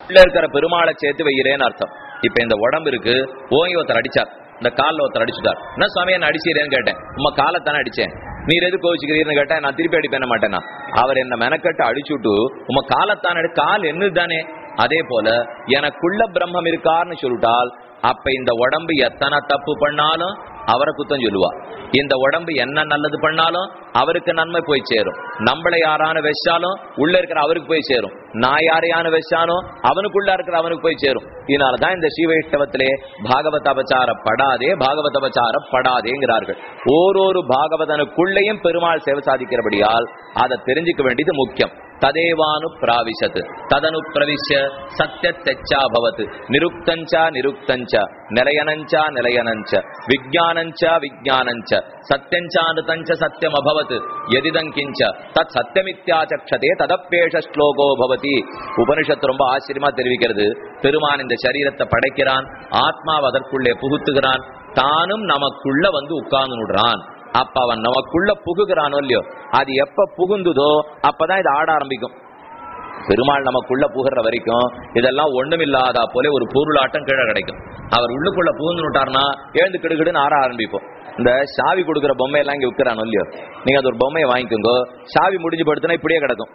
உள்ள இருக்கிற பெருமாளை சேர்த்து வைக்கிறேன்னு அர்த்தம். இப்ப இந்த உடம்பு இருக்கு ஓங்கி ஒருத்தர் அடிச்சார் இந்த கால்ல ஒருத்தர் அடிச்சுட்டார். என்ன சுவாமி என்ன அடிச்சீரேன்னு கேட்டேன். உங்க காலை தானே அடிச்சேன். நீர் எது கோவிச்சுக்கிறீர்னு கேட்டா நான் திருப்பி அடிப்பேன் மாட்டேனா அவர் என்ன மெனக்கட்டு அடிச்சுட்டு உங்க காலத்தான் கால் என்னது தானே அதே போல எனக்குள்ள பிரம்மம் இருக்கார்னு சொல்லிட்டால் அப்ப இந்த உடம்பு எத்தனை தப்பு பண்ணாலும் அவரை குத்தம் சொல்லுவா. இந்த உடம்பு என்ன நல்லது பண்ணாலும் அவருக்கு நன்மை போய் சேரும். நம்மளை யாரான வச்சாலும் உள்ள இருக்கிற அவருக்கு போய் சேரும். நான் யாரையான வச்சானோ அவனுக்குள்ள இருக்கிற அவனுக்கு போய் சேரும். இதனாலதான் இந்த ஸ்ரீவைஷ்ணவத்திலே பாகவத அபச்சாரப்படாதே பாகவத அபச்சாரப்படாதேங்கிறார்கள். ஓரொரு பாகவதனுக்குள்ளேயும் பெருமாள் சேவை சாதிக்கிறபடியால் அதை தெரிஞ்சுக்க வேண்டியது முக்கியம். ததேவானு பிராவிசத்து ததனு பிரவிஷ்ய சத்தியத்தெச்சா பவத்து நிருக்தஞ்சா நிருக்தஞ்ச. நிலையனஞ்சா நிலையனஞ்ச விஜானஞ்ச விஜானஞ்ச சத்தியஞ்சானுதஞ்ச சத்தியம் அபவத். எதிதங்கிஞ்ச தத் சத்தியமித்யாச்சக்ஷதே ததப்பேஷ ஸ்லோகோ பவதி. உபனிஷத்து ரொம்ப ஆச்சரியமா தெரிவிக்கிறது. பெருமான் இந்த சரீரத்தை படைக்கிறான். ஆத்மாவை அதற்குள்ளே புகுத்துகிறான். தானும் நமக்குள்ள வந்து உட்கார்ந்து விடுறான் அப்ப அவன் நமக்குள்ள புகுகிறானோ இல்லையோ? அது எப்ப புகுந்துதோ அப்பதான் இது ஆட ஆரம்பிக்கும். பெருமாள் நமக்குள்ள புகுற வரைக்கும் இதெல்லாம் ஒண்ணுமில்லாத போல ஒரு பொருளாட்டம் கீழே கிடைக்கும். அவர் உள்ளுக்குள்ள புகுந்து விட்டார்னா எழுந்து கிடுகிடுன்னு ஆற ஆரம்பிப்போம். இந்த சாவி கொடுக்குற பொம்மையெல்லாம் இங்கே இங்க விற்கிறானோ இல்லையோ? நீங்க அது ஒரு பொம்மையை வாங்கிக்கோங்க. சாவி முடிஞ்சு படுத்தினா இப்படியே கிடக்கும்.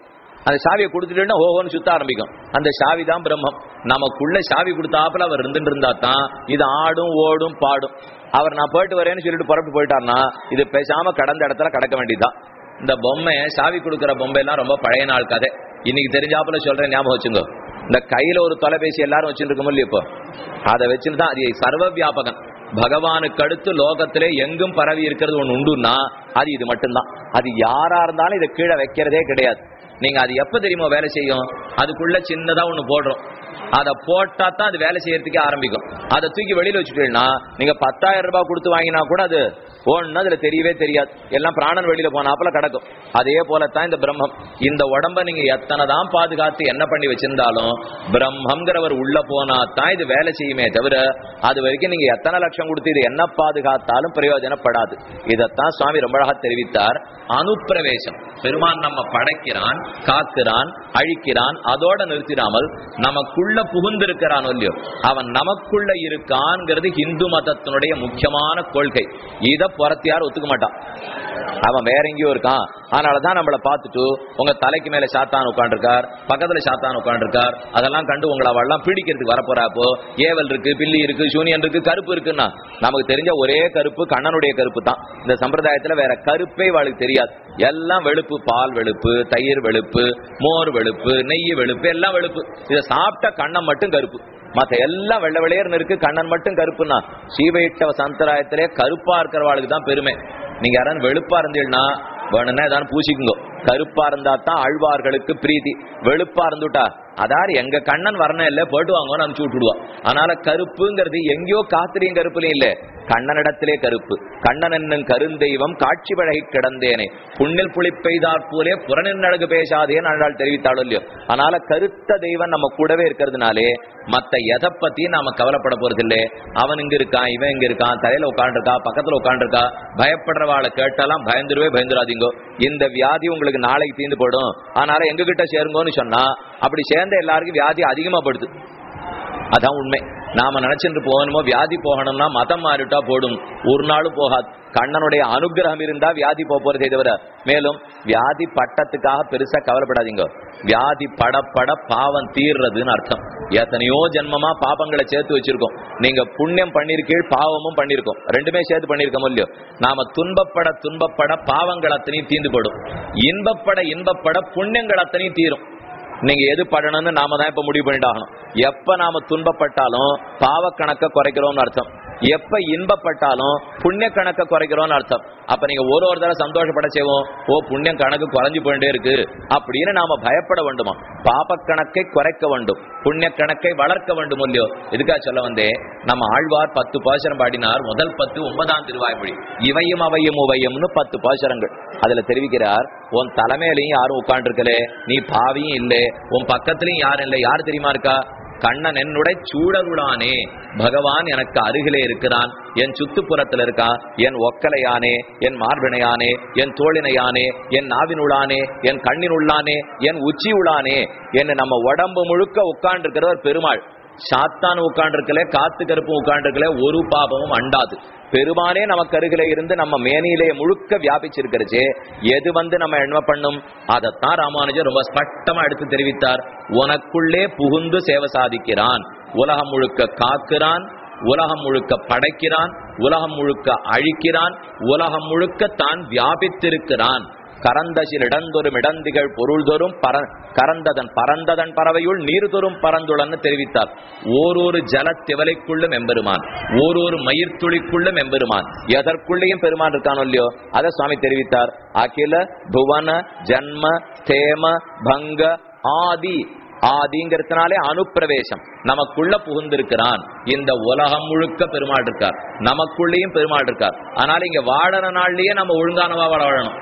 அந்த சாவியை கொடுத்துட்டேன்னா ஓஹோன்னு சுத்த ஆரம்பிக்கும். அந்த சாவி தான் பிரம்மம். நமக்குள்ள சாவி கொடுத்தாப்புல அவர் இருந்துட்டு இருந்தா தான் இது ஆடும் ஓடும் பாடும். அவர் நான் போயிட்டு வரேன்னு சொல்லிட்டு புறப்பட்டு போயிட்டார்னா இது பேசாம கடந்த இடத்துல கடக்க வேண்டியதுதான். இந்த பொம்மை சாவி கொடுக்குற பொம்மை எல்லாம் ரொம்ப பழைய நாள் கதை. இன்னைக்கு தெரிஞ்சாப்புல சொல்றேன் ஞாபகம் வச்சுங்க. இந்த கையில ஒரு தொலைபேசி எல்லாரும் வச்சுட்டு இருக்கோம் இப்போ? அதை வச்சுட்டு தான் அது சர்வ வியாபகம் பகவானுக்கு அடுத்து லோகத்திலே எங்கும் பரவி இருக்கிறது ஒண்ணு உண்டுன்னா அது இது மட்டும்தான். அது யாரா இருந்தாலும் இதை கீழே வைக்கிறதே கிடையாது. நீங்க அது எப்ப தெரியுமா வேலை செய்யும்? அதுக்குள்ள சின்னதா ஒண்ணு போடுறோம். அதை போட்டா தான் அது வேலை செய்யறதுக்கே ஆரம்பிக்கும். அதை தூக்கி வெளியில வச்சுட்டீங்கன்னா நீங்க பத்தாயிரம் ரூபாய் கொடுத்து வாங்கினா கூட அது ஒண்ணு அதுல தெரியவே தெரியாது. எல்லாம் பிராணன் வெளியில போனாப்புல கிடக்கும். அதே போலத்தான் இந்த பிரம்மம். இந்த உடம்ப நீங்க எத்தனை தான் பாதுகாத்து என்ன பண்ணி வச்சிருந்தாலும் பிரம்மங்கிறவர் உள்ள போனா தான் இது வேலை செய்யுமே தவிர அது வரைக்கும் நீங்க எத்தனை லட்சம் கொடுத்து இது என்ன பாதுகாத்தாலும் பிரயோஜனப்படாது. இதைத்தான் சுவாமி ரொம்ப அழகா தெரிவித்தார். அனுப்பிரவேசம். பெருமான் நம்ம படைக்கிறான் காக்கிறான் அழிக்கிறான் அதோட நிறுத்திடாமல் நமக்குள்ள புகுந்திருக்கிறான் இல்லையோ அவன் நமக்குள்ள இருக்கான்ங்கிறது இந்து மதத்தினுடைய முக்கியமான கொள்கை. இத புறத்தியார் ஒத்துக்க மாட்டான். அவன் வேற எங்கேயோ இருக்கான். அதனாலதான் நம்மளை பார்த்துட்டு உங்க தலைக்கு மேல சாத்தான் உட்காந்துருக்கார் பக்கத்துல சாத்தான் உட்காந்துருக்கார் அதெல்லாம் கண்டு உங்களை அவெல்லாம் பிடிக்கிறதுக்கு வரப்போறாப்போ ஏவல் இருக்கு பில்லி இருக்கு சூனியன் இருக்கு கருப்பு இருக்குன்னா நமக்கு தெரிஞ்ச ஒரே கருப்பு கண்ணனுடைய கருப்பு தான். இந்த சம்பிரதாயத்துல வேற கருப்பே அவளுக்கு தெரியாது. எல்லாம் வெளுப்பு. பால் வெளுப்பு தயிர் வெளுப்பு மோர் வெளுப்பு நெய் வெளுப்பு எல்லாம் வெளுப்பு. இதை சாப்பிட்ட கண்ணன் மட்டும் கருப்பு. மத்த எல்லாம் வெள்ளை வெளியர்னு இருக்கு கண்ணன் மட்டும் கருப்புன்னா. ஸ்ரீவைட்டவ சம்பிரதாயத்திலே கருப்பா இருக்கிறவாளுக்கு தான் பெருமை. நீங்க யாராவது வெளுப்பா இருந்தீங்கன்னா வேணும்னா ஏதாவது பூசிக்குங்க. கருப்பா இருந்தா தான் அழ்வார்களுக்கு பிரீதி வெளுப்பா இருந்துட்டா. அதாரு எங்க கண்ணன் வரணும் இல்ல போட்டு வாங்கன்னு அனுப்பிச்சு விட்டுடுவான் அதனால கருப்புங்கிறது எங்கேயோ காத்திரியும் கருப்புலையும் இல்ல. கண்ணனிடத்திலே கருப்பு. கண்ணன் என்னும் கருந்தெய்வம் காட்சி பழகி கிடந்தேனே. புண்ணில் புளி பெய்தாற் போலே புறநின் அழகு பேசாதேன்னு அன்றால் தெரிவித்தாலும் இல்லையோ. அதனால கருத்த தெய்வம் நம்ம கூடவே இருக்கிறதுனாலே மத்த எதை பத்தியும் நாம கவலைப்பட போறது இல்லையே அவன் இங்க இருக்கான் இவன் இங்க இருக்கான் தலையில உட்காந்துருக்கா பக்கத்துல உட்காந்துருக்கா பயப்படுறவாளை கேட்டாலாம் பயந்துருவே பயந்துராதீங்கோ. இந்த வியாதி உங்களுக்கு நாளைக்கு தீர்ந்து போயிடும். அதனால எங்க கிட்ட சேருங்கன்னு சொன்னா அப்படி சேர்ந்த எல்லாருக்கும் வியாதி அதிகமா படுது. அதான் உண்மை. நாம நினைச்சிட்டு போகணுமோ வியாதி போகணும்னா மதம் மாறிட்டா போடும். ஒரு நாளும் போகாது. கண்ணனுடைய அனுகிரகம் இருந்தா வியாதி போறது போறதே தவிர. மேலும் வியாதி பட்டத்துக்காக பெருசா கவலைப்படாதீங்க. வியாதி படப்பட பாவம் தீர்றதுன்னு அர்த்தம். எத்தனையோ ஜென்மமா பாபங்களை சேர்த்து வச்சிருக்கோம். நீங்க புண்ணியம் பண்ணிருக்கீள் பாவமும் பண்ணிருக்கோம் ரெண்டுமே சேர்த்து பண்ணிருக்கோம் இல்லையோ? நாம துன்பப்பட துன்பப்பட பாவங்கள் அத்தனையும் தீர்ந்து போடும். இன்பப்பட இன்பப்பட புண்ணியங்கள் அத்தனையும் தீரும். நீங்க எது படணும்னு நாம தான் இப்ப முடிவு பண்ணிட்டாகணும். எப்ப நாம துன்பப்பட்டாலும் பாவக்கணக்க குறைக்கிறோம்னு அர்த்தம். எப்ப இன்பப்பட்டாலும் புண்ணிய கணக்க குறைக்கிறோம்னு அர்த்தம். அப்ப நீங்க ஒரு ஒரு தடவை சந்தோஷப்பட செய்வோம். ஓ புண்ணியம் கணக்கு குறைஞ்சு போயிட்டே இருக்கு அப்படின்னு நாம பயப்பட வேண்டுமா? பாப கணக்கை குறைக்க வேண்டும். புண்ணிய கணக்கை வளர்க்க வேண்டும் இல்லையோ? இதுக்காக சொல்ல வந்தே நம்ம ஆழ்வார் பத்து பாசரம் பாடினார். முதல் பத்து ஒன்பதாம் திருவாய்மொழி. இவையும் அவையும் உவையும்னு பத்து பாசரங்கள். அதுல தெரிவிக்கிறார் உன் தலைமையிலையும் யாரும் உட்காந்துருக்கலே நீ பாவியும் இல்லை. உன் பக்கத்திலையும் யாரும் இல்லை. யார் தெரியுமா இருக்கா? கண்ணன் என்னுடைய சூழலுளானே பகவான் எனக்கு அருகிலே இருக்கிறான். என் சுத்துப்புறத்தில் இருக்கான் என் ஒக்கலையானே என் மார்பினையானே என் தோழினையானே என் நாவினுளானே என் கண்ணினுள்ளானே என் உச்சி என்று என்ன நம்ம உடம்பு முழுக்க உட்கார்ந்து பெருமாள். சாத்தான் உட்காண்டிருக்கல காத்து கருப்பு உட்காண்டிருக்கல ஒரு பாபமும் அண்டாது. பெருமானே நமக்கு அருகில இருந்து நம்ம மேனியிலே முழுக்க வியாபிச்சிருக்கிறச்சே எது வந்து நம்ம என்ன பண்ணும்? அதைத்தான் ராமானுஜர் ரொம்ப ஸ்பஷ்டமா எடுத்து தெரிவித்தார். உனக்குள்ளே புகுந்து சேவை சாதிக்கிறான். உலகம் முழுக்க காக்கிறான் உலகம் முழுக்க படைக்கிறான் உலகம் முழுக்க அழிக்கிறான் உலகம் முழுக்க தான் வியாபித்திருக்கிறான். கரந்தசில் இடந்தொரும் இடந்திகள் பொருள் தோறும் பர கரந்ததன் பரந்ததன் பறவையுள் நீர் தோறும் பரந்துளன்னு தெரிவித்தார். ஓரொரு ஜல திவலைக்குள்ளும் எம்பெருமான் ஓரொரு மயிர்த்துளிக்குள்ளும் எம்பெருமான். எதற்குள்ளேயும் பெருமான் இருக்கானோ இல்லையோ அதை சுவாமி தெரிவித்தார். அகில புவன ஜன்ம தேம பங்க ஆதி ஆதிங்கிறதுனாலே அனுப்பிரவேசம். நமக்குள்ள புகுந்திருக்கிறான். இந்த உலகம் முழுக்க பெருமாள் இருக்கார். நமக்குள்ளேயும் பெருமாள் இருக்கார். ஆனால் இங்க வாழற நாள்லயே நம்ம ஒழுங்கானவா வாழணும்.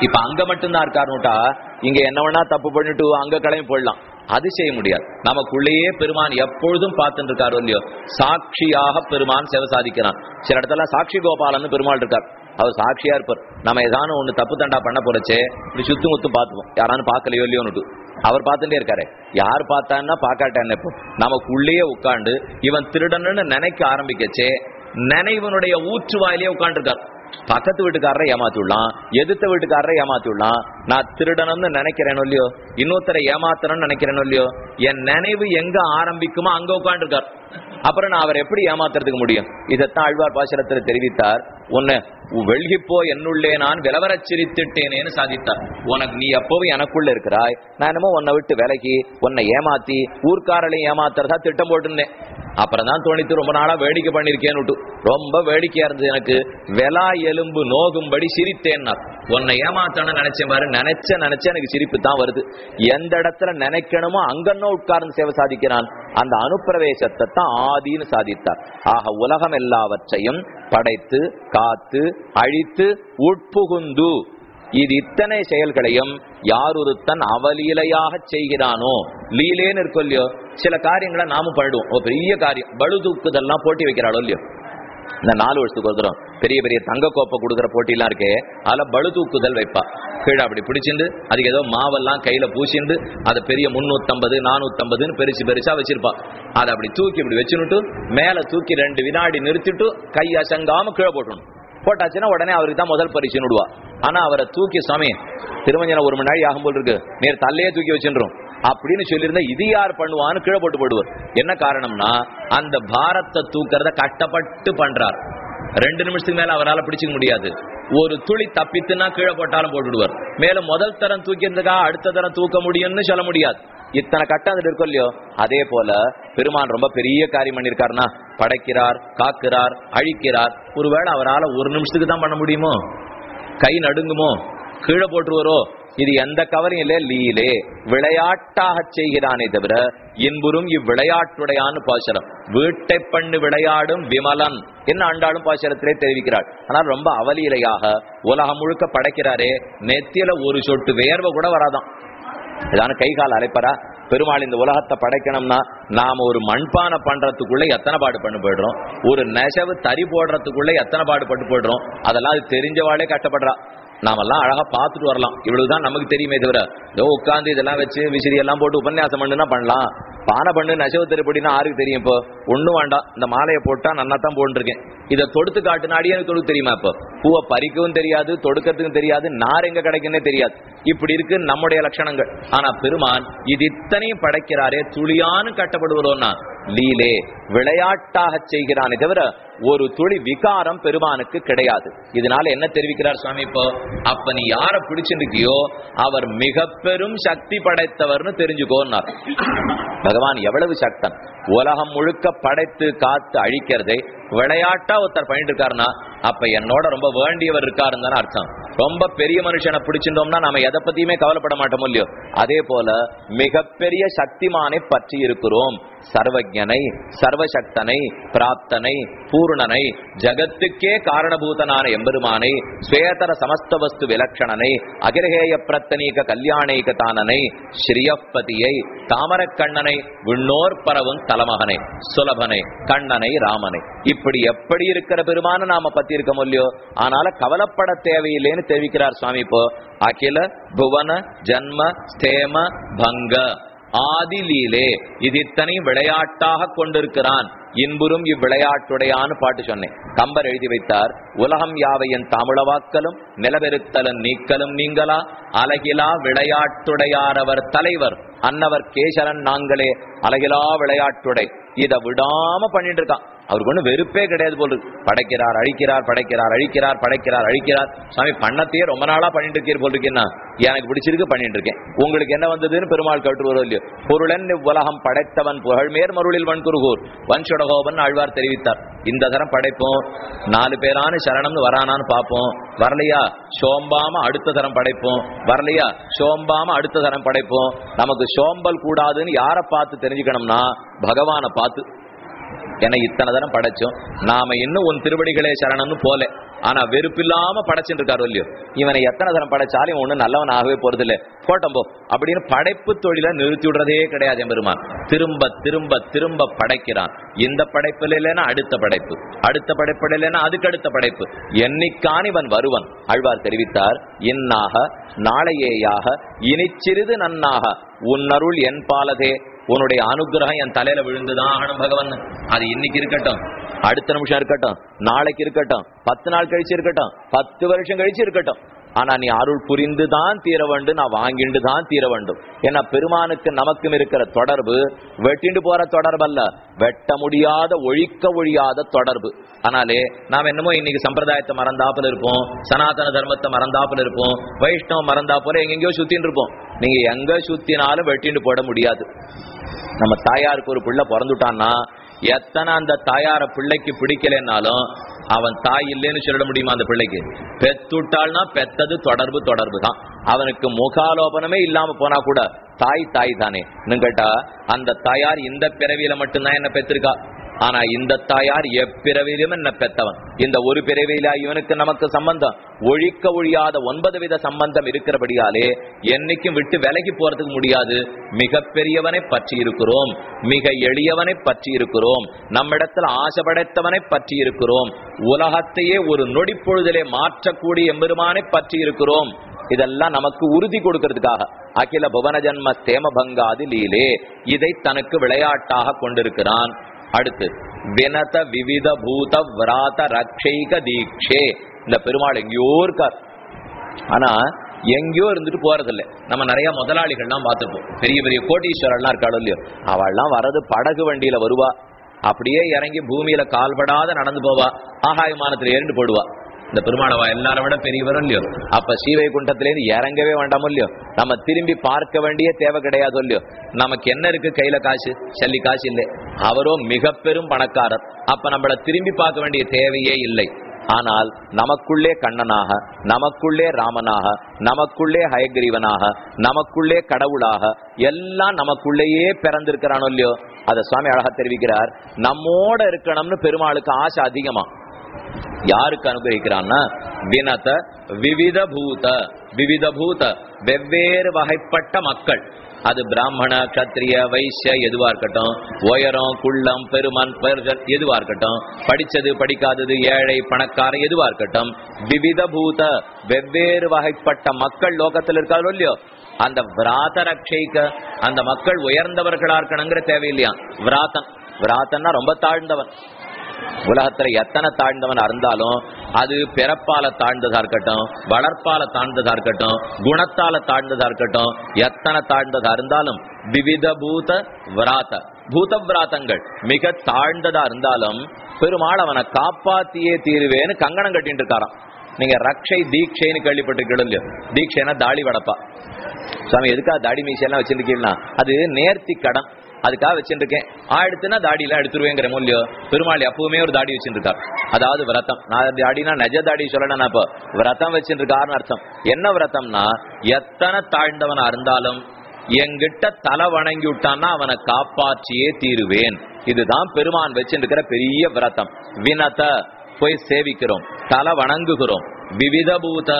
இப்ப அங்க மட்டும்தான் இருக்காருட்டா இங்க என்ன வேணா தப்பு பண்ணிட்டு அங்க கிளம்பி போடலாம் அது செய்ய முடியாது. நமக்குள்ளேயே பெருமான் எப்பொழுதும் பார்த்துட்டு இருக்காரு இல்லையோ சாட்சியாக பெருமான் சேவை சாதிக்கிறான். சில இடத்துல சாட்சி கோபாலன்னு பெருமாள் இருக்கார். அவர் சாட்சியா இருப்பார். நம்ம ஏதானு ஒண்ணு தப்பு தண்டா பண்ண போறச்சே இப்படி சுத்து முத்தும் பார்த்துப்போம். யாரானு பார்க்கலையோ இல்லையோன்னுட்டு அவர் பார்த்துட்டே இருக்காரு. யார் பார்த்தான்னா பார்க்காட்டான்னு இப்போ. நமக்குள்ளேயே உட்காந்து இவன் திருடன்னு நினைக்க ஆரம்பிக்கச்சே நினைவனுடைய ஊற்று வாயிலே உட்காந்துருக்கார் பக்கத்து வீட்டுக்காரரை ஏமாத்திடலாம் எதிர்த்த வீட்டுக்காரரை ஏமாத்திடலாம். நான் திருடணும்னு நினைக்கிறேனோ இல்லையோ? இன்னொருத்தரை ஏமாத்தணும்னு நினைக்கிறேனோ இல்லையோ? என் நினைவு எங்க ஆரம்பிக்குமோ அங்க உட்காந்துருக்கார் அப்புறம் நான் அவர் எப்படி ஏமாத்துறதுக்கு முடியும்? இதைத்தான் ஆழ்வார் பாசுரத்தில் தெரிவித்தார். உன்னை வெள்கிப்போ என்னுள்ளே நான் விலவரச் சிரித்திட்டேனேன்னு சாதித்தார். உனக்கு நீ எப்பவும் எனக்குள்ள இருக்கிறாய். நான் என்னமோ உன்னை விட்டு விலகி உன்னை ஏமாத்தி ஊர்க்காரலையும் ஏமாத்துறதா திட்டம் போட்டுருந்தேன். அப்புறம் தான் தோணித்து ரொம்ப நாளா வேடிக்கை பண்ணிருக்கேன்னு ரொம்ப வேடிக்கையா இருந்தது எனக்கு. வெலா எலும்பு நோகும்படி சிரித்தேன்னார் உன்னை ஏமாத்தணும்னு நினைச்சேன் பாரு நினைச்ச நினைச்ச எனக்கு சிரிப்பு தான் வருது. எந்த இடத்துல நினைக்கணுமோ அங்கன்னோ உட்கார்ந்து சேவை சாதிக்கிறான். அந்த அனுப்பிரவேசத்தை தான் ஆதின்னு சாதித்தார். ஆக உலகம் எல்லாவற்றையும் படைத்து காத்து அழித்து உட்புகுந்து இது இத்தனை செயல்களையும் யார் ஒருத்தன் அவலீலையாக செய்கிறானோ? லீலேன்னு இருக்கும் இல்லையோ? சில காரியங்களை நாமும் பண்ணிடுவோம் ஒரு பெரிய காரியம். பளு தூக்குதெல்லாம் போட்டி வைக்கிறாளோ இல்லையோ? இந்த நாலு வருஷத்துக்கு ஒருத்தரும் பெரிய பெரிய தங்க கோப்பை கொடுக்குற போட்டிலாம் இருக்கே. அதில் பளு தூக்குதல் வைப்பா. கீழே அப்படி பிடிச்சிருந்து அதுக்கு ஏதோ மாவெல்லாம் கையில பூசிண்டு அதை பெரிய முந்நூற்றம்பது நானூத்தம்பதுன்னு பெருசு பெருசா வச்சிருப்பா. அதை அப்படி தூக்கி இப்படி வச்சுனுட்டு மேல தூக்கி ரெண்டு வினாடி நிறுத்திட்டு கை அசங்காமல் கீழே போட்டணும். போட்டாச்சுன்னா உடனே அவருக்கு தான் முதல் பரிசு விடுவா. ஆனா அவரை தூக்கி சுவாமி திருமஞ்சனம் ஒரு மணி நாள் ஆகும் போல் இருக்கு. நேர் தள்ளையே தூக்கி வச்சுன்றோம் அப்படின்னு சொல்லியிருந்தா இது யார் பண்ணுவான்னு கீழே போட்டு போடுவார். என்ன காரணம்னா அந்த பாரத்தை தூக்கிறத கஷ்டப்பட்டு பண்றார். ரெண்டு நிமிஷத்துக்கு மேல அவரால் பிடிச்சிக்க முடியாது. ஒரு துளி தப்பித்துனா கீழே போட்டாலும் போட்டுடுவார். மேலும் முதல் தரம் தூக்கிறதுக்கா அடுத்த தரம் தூக்க முடியும்னு சொல்ல முடியாது. இத்தனை கட்டம் அதுல இருக்கும் இல்லையோ? அதே போல பெருமான் ரொம்ப பெரிய காரியம் பண்ணிருக்காருன்னா படைக்கிறார் காக்கிறார் அழிக்கிறார். ஒருவேளை அவரால் ஒரு நிமிஷத்துக்கு தான் பண்ண முடியுமோ? கை நடுங்குமோ? கீழே போட்டுருவரோ? இது எந்த கவலையும் இல்லை. லீலே விளையாட்டாக செய்கிறானே தவிர இன்புறும் இவ்விளையாட்டுடையான்னு பாசரம். வீட்டை பண்ணு விளையாடும் விமலன். என்ன ஆண்டாலும் பாசரத்திலே தெரிவிக்கிறாள். ஆனால் ரொம்ப அவலீலையாக உலகம் முழுக்க படைக்கிறாரே. நெத்தியில ஒரு சொட்டு வேர்வை கூட வராதான் ஏதாவது கை கால் அழைப்பரா? பெருமாள் இந்த உலகத்தை படைக்கணும்னா நாம ஒரு மண்பானை பண்றதுக்குள்ள எத்தனை பாடு பண்ணு போயிடுறோம்? ஒரு நெசவு தறி போடுறதுக்குள்ள எத்தனை பாடு பட்டு போயிடுறோம்? அதெல்லாம் அது தெரிஞ்சவாளே கஷ்டப்படுறா. நாமெல்லாம் அழகா பார்த்துட்டு வரலாம். இவ்வளவுதான் நமக்கு தெரியுமே தவிர ஏதோ உட்காந்து இதெல்லாம் வச்சு விசிறி எல்லாம் போட்டு உபன்யாசம் பண்ணுனா பண்ணலாம். பானை பண்ணு நெசவு திருப்படினா யாருக்கு தெரியும் இப்போ. ஒண்ணும் வேண்டாம். இந்த மாலையை போட்டா நன்னா தான் போட்டுருக்கேன். இதை தொடுத்து காட்டுனாடியே அடியனுக்கு தொடுக்க தெரியுமா இப்போ? பூவை பறிக்கவும் தெரியாது தொடுக்கிறதுக்கும் தெரியாது நார் எங்க கிடைக்குன்னே தெரியாது. இப்படி இருக்கு நம்முடைய லட்சணங்கள். ஆனா பெருமான் இது இத்தனையும் படைக்கிறாரே துளியானு கட்டப்படுவதோன்னா லீலே விளையாட்டாக செய்கிறானே தவிர ஒரு துளி விகாரம் பெருமானுக்கு கிடையாது. இதனால என்ன தெரிவிக்கிறார் சுவாமி இப்போ? அப்ப நீ யார பிடிச்சிருக்கியோ அவர் மிக பெரும் சக்தி படைத்தவர்னு தெரிஞ்சுக்கோன்னார். பகவான் எவ்வளவு சக்தன். உலகம் முழுக்க படைத்து காத்து அழிக்கிறதை விளையாட்டா ஒருத்தர் பண்ணிட்டு இருக்காருன்னா அப்ப என்னோட ரொம்ப வேண்டியவர் இருக்காருன்னு தானே அர்த்தம். ரொம்ப பெரிய மனுஷனை பிடிச்சிருந்தோம்னா நாம எதை பத்தியுமே கவலைப்பட மாட்டோம் இல்லையோ? அதே போல மிகப்பெரிய சக்திமானை பற்றி இருக்கிறோம். சர்வஜனை சர்வசக்தனை பிராப்தனை பூர்ணனை ஜகத்துக்கே காரணபூதனான எம்பெருமானை ஸ்வேதர சமஸ்தவஸ்து விலக்ஷணனை விலட்சணனை அகிரகேய பிரத்தனீக கல்யாணீக தானனை ஸ்ரீயப்பதியை தாமரக்கண்ணனை விண்ணோர் பரவும் தலமகனை சுலபனை கண்ணனை ராமனை. இப்படி எப்படி இருக்கிற பெருமான நாம பத்தி இருக்க முடியோ ஆனால கவலைப்பட தேவையில்லைன்னு தெரிவிக்கிறார் சுவாமி இப்போ. அகில புவன ஜன்ம ஸ்தேம பங்க. ஆதிலீலே இது இத்தனையும் விளையாட்டாக கொண்டிருக்கிறான். இன்புறும் இவ்விளையாட்டுடையான்னு பாட்டு சொன்னேன். கம்பர் எழுதி வைத்தார் உலகம் யாவையின் தமிழவாக்கலும் நிலவெருத்தலும் நீக்கலும் நீங்களா? அழகிலா விளையாட்டுடையாரவர் தலைவர் அன்னவர் கேசரன் நாங்களே. அழகிலா விளையாட்டுடை. இதை விடாம பண்ணிட்டு இருக்கான். அவருக்கு ஒன்றும் வெறுப்பே கிடையாது போல் படைக்கிறார் அழிக்கிறார் படைக்கிறார் அழிக்கிறார் படைக்கிறார் அழிக்கிறார். சாமி பண்ணத்தையே ரொம்ப நாளா பண்ணிட்டு இருக்கீர் போல் இருக்கேன்னா எனக்கு பிடிச்சிருக்கு பண்ணிட்டு இருக்கேன். உங்களுக்கு என்ன வந்ததுன்னு பெருமாள் கேட்டு இல்லையோ? பொருளன் உலகம் படைத்தவன் புகழ்மேர் மருளில் வன்குருகூர். வன்சுடகோபன் ஆழ்வார் தெரிவித்தார். இந்த தரம் படைப்போம். நாலு பேரான சரணம்னு வரானான்னு பார்ப்போம் வரலையா? சோம்பாம அடுத்த தரம் படைப்போம். வரலையா? சோம்பாம அடுத்த தரம் படைப்போம். நமக்கு சோம்பல் கூடாதுன்னு யாரை பார்த்து தெரிஞ்சுக்கணும்னா பகவானை பார்த்து. என இத்தனை தரம் படைச்சோம். நாம இன்னும் உன் திருவடிகளே சரணம்னு போல. ஆனா வெறுப்பில்லாம படைச்சுட்டு இருக்காரு இல்லையோ? இவனை எத்தனை தரம் படைச்சாலும் ஒண்ணு நல்லவன் ஆகவே போறது இல்ல போட்டம்போ அப்படின்னு படைப்பு தொழில நிறுத்தி விடுறதே கிடையாது எம்பெருமான் திரும்ப திரும்ப திரும்ப படைக்கிறான். இந்த படைப்புல இல்லைன்னா அடுத்த படைப்பு. அடுத்த படைப்புல இல்லைன்னா அதுக்கு அடுத்த படைப்பு. என்னைக்கான் இவன் வருவன்? ஆழ்வார் தெரிவித்தார் இன்னாக நாளையேயாக இனிச்சிறிது நன்னாக உன்னருள் என் பாலதே உன்னுடைய அனுகிரகம் என் தலையில விழுந்துதான் ஆகணும் பகவான். அது இன்னைக்கு இருக்கட்டும். அடுத்த நிமிஷம் இருக்கட்டும். நாளைக்கு இருக்கட்டும். பத்து நாள் கழிச்சு இருக்கட்டும். பத்து வருஷம் கழிச்சு இருக்கட்டும். ஆனா நீ அருள் புரிந்து தான் தீர வேண்டும். நான் வாங்கிண்டு தான் தீர வேண்டும். ஏன்னா பெருமானுக்கு நமக்கும் இருக்கிற தொடர்பு வெட்டிண்டு போற தொடர்பு அல்ல. வெட்ட முடியாத ஒழிக்க ஒழியாத தொடர்பு. ஆனாலே நாம் என்னமோ இன்னைக்கு சம்பிரதாயத்தை மறந்தாப்புல இருப்போம். சனாதன தர்மத்தை மறந்தாப்புல இருப்போம். வைஷ்ணவம் மறந்தா போல எங்கெங்கயோ சுத்தின்னு இருப்போம். நீங்க எங்க சுத்தினாலும் வெட்டிண்டு போட முடியாது. நம்ம தாயாருக்கு ஒரு பிள்ளை பிறந்துட்டான்னா எத்தனை அந்த தாயார பிள்ளைக்கு பிடிக்கலைன்னாலும் அவன் தாய் இல்லைன்னு சொல்லிட முடியுமா அந்த பிள்ளைக்கு? பெத்துட்டாள்னா பெத்தது தொடர்பு தொடர்பு தான். அவனுக்கு முகாலோபனமே இல்லாம போனா கூட தாய் தாய் தானே. கேட்டா அந்த தாயார் இந்த பிறவியில மட்டும்தான் என்ன பெற்றிருக்கா ஆனா இந்த தாயார் எப்பிறவிலும் என்ன பெத்தவன்? இந்த ஒரு பிறவியில இவனுக்கு நமக்கு சம்பந்தம். ஒழிக்க ஒழியாத ஒன்பது வித சம்பந்தம் இருக்கிறபடியாலே என்னைக்கும் விட்டு விலகி போறதுக்கு முடியாது. மிக பெரியவனை பற்றி இருக்கிறோம். மிக எளியவனை பற்றி இருக்கிறோம். நம்மிடத்துல ஆசைப்படைத்தவனை பற்றி இருக்கிறோம். உலகத்தையே ஒரு நொடிப்பொழுதிலே மாற்றக்கூடிய எம்பெருமானை பற்றி இருக்கிறோம். இதெல்லாம் நமக்கு உறுதி கொடுக்கிறதுக்காக. அகில புவன ஜன்ம சேமபங்காதி லீலே இதை தனக்கு விளையாட்டாக கொண்டிருக்கிறான். அடுத்து வினத விவித பூத விராத ரக்ஷைக தீட்சே இந்த பெருமாள் எங்கேயோ இருக்கார். ஆனா எங்கேயோ இருந்துட்டு போறதில்லை. நம்ம நிறைய முதலாளிகள்லாம் பார்த்துருப்போம். பெரிய பெரிய கோட்டீஸ்வரர்லாம் இருக்காளோ இல்லையோ. அவள்லாம் வர்றது படகு வண்டியில வருவா. அப்படியே இறங்கி பூமியில கால்படாத நடந்து போவா. ஆகாய விமானத்துல ஏறிண்டு போடுவா. இந்த பெருமாளவா எல்லாரும் விட பெரியவரும் இல்லையோ? அப்ப சீவைகுண்டத்திலேருந்து இறங்கவே வேண்டாமோ இல்லையோ? நம்ம திரும்பி பார்க்க வேண்டிய தேவை கிடையாது இல்லையோ? நமக்கு என்ன இருக்கு? கையில காசு சல்லி காசு இல்லை. அவரோ மிக பெரும் பணக்காரர். அப்ப நம்மள திரும்பி பார்க்க வேண்டிய தேவையே இல்லை. ஆனால் நமக்குள்ளே கண்ணனாக நமக்குள்ளே ராமனாக நமக்குள்ளே ஹயக்ரீவனாக நமக்குள்ளே கடவுளாக எல்லாம் நமக்குள்ளேயே பிறந்திருக்கிறானோ இல்லையோ? அதை சுவாமி அழகா தெரிவிக்கிறார். நம்மோட இருக்கணும்னு பெருமாளுக்கு ஆசை அதிகமா. யாருக்கு அனுகிரகிக்கிறான்னா வினத விவித பூத விவித பூத வெவ்வேறு வகைப்பட்ட மக்கள். அது பிராமண கத்திரிய வைசிய எதுவா இருக்கட்டும் உயரம் குள்ளம் பெருமன் பெருகல் எதுவா இருக்கட்டும் படிச்சது படிக்காதது ஏழை பணக்கார எதுவா இருக்கட்டும் விவித பூத வெவ்வேறு வகைப்பட்ட மக்கள் லோகத்தில் இருக்காரோ இல்லையோ? அந்த விராத ரட்சைக்க அந்த மக்கள் உயர்ந்தவர்களா இருக்கணுங்கிற தேவையில்லையா? விராத்தன். விராத்தன்னா ரொம்ப தாழ்ந்தவன். உலகத்துல எத்தனை தாழ்ந்தவன் இருந்தாலும் அது பிறப்பால தாழ்ந்ததா இருக்கட்டும் வளர்ப்பால தாழ்ந்ததா இருக்கட்டும் குணத்தால தாழ்ந்ததா இருக்கட்டும் எத்தனை தாழ்ந்ததா இருந்தாலும் விவித பூத விராத பூத விராத்தங்கள். மிக தாழ்ந்ததா இருந்தாலும் பெருமாள் அவனை காப்பாத்தியே தீருவேன்னு கங்கணம் கட்டிட்டு இருக்காராம். நீங்க ரக்ஷை தீட்சைன்னு கேள்விப்பட்டிருக்கீங்க இல்லையோ? தீட்சைனா தாடி வடப்பா. சுவாமி எதுக்கா தாடி மீசையெல்லாம் வச்சிருக்கீங்கன்னா அது நேர்த்தி கடன். அதுக்காக வச்சுருக்கேன். ஆயிடுத்துனா தாடியெல்லாம் எடுத்துருவேங்கிற மூலியம் பெருமாள் எப்பவுமே ஒரு தாடி வச்சுருக்கார். அதாவது விரதம். நான் தாடினா நெஜ தாடி சொல்லணும் இப்போ விரதம் வச்சுருக்காருன்னு அர்த்தம். என்ன விரதம்னா எத்தனை தாழ்ந்தவனா இருந்தாலும் என்கிட்ட தலை வணங்கி விட்டான்னா அவனை காப்பாற்றியே தீருவேன். இதுதான் பெருமான் வச்சிருக்கிற பெரிய விரதம். வினத போய் சேவிக்கிறோம். தலை வணங்குகிறோம். விவித பூத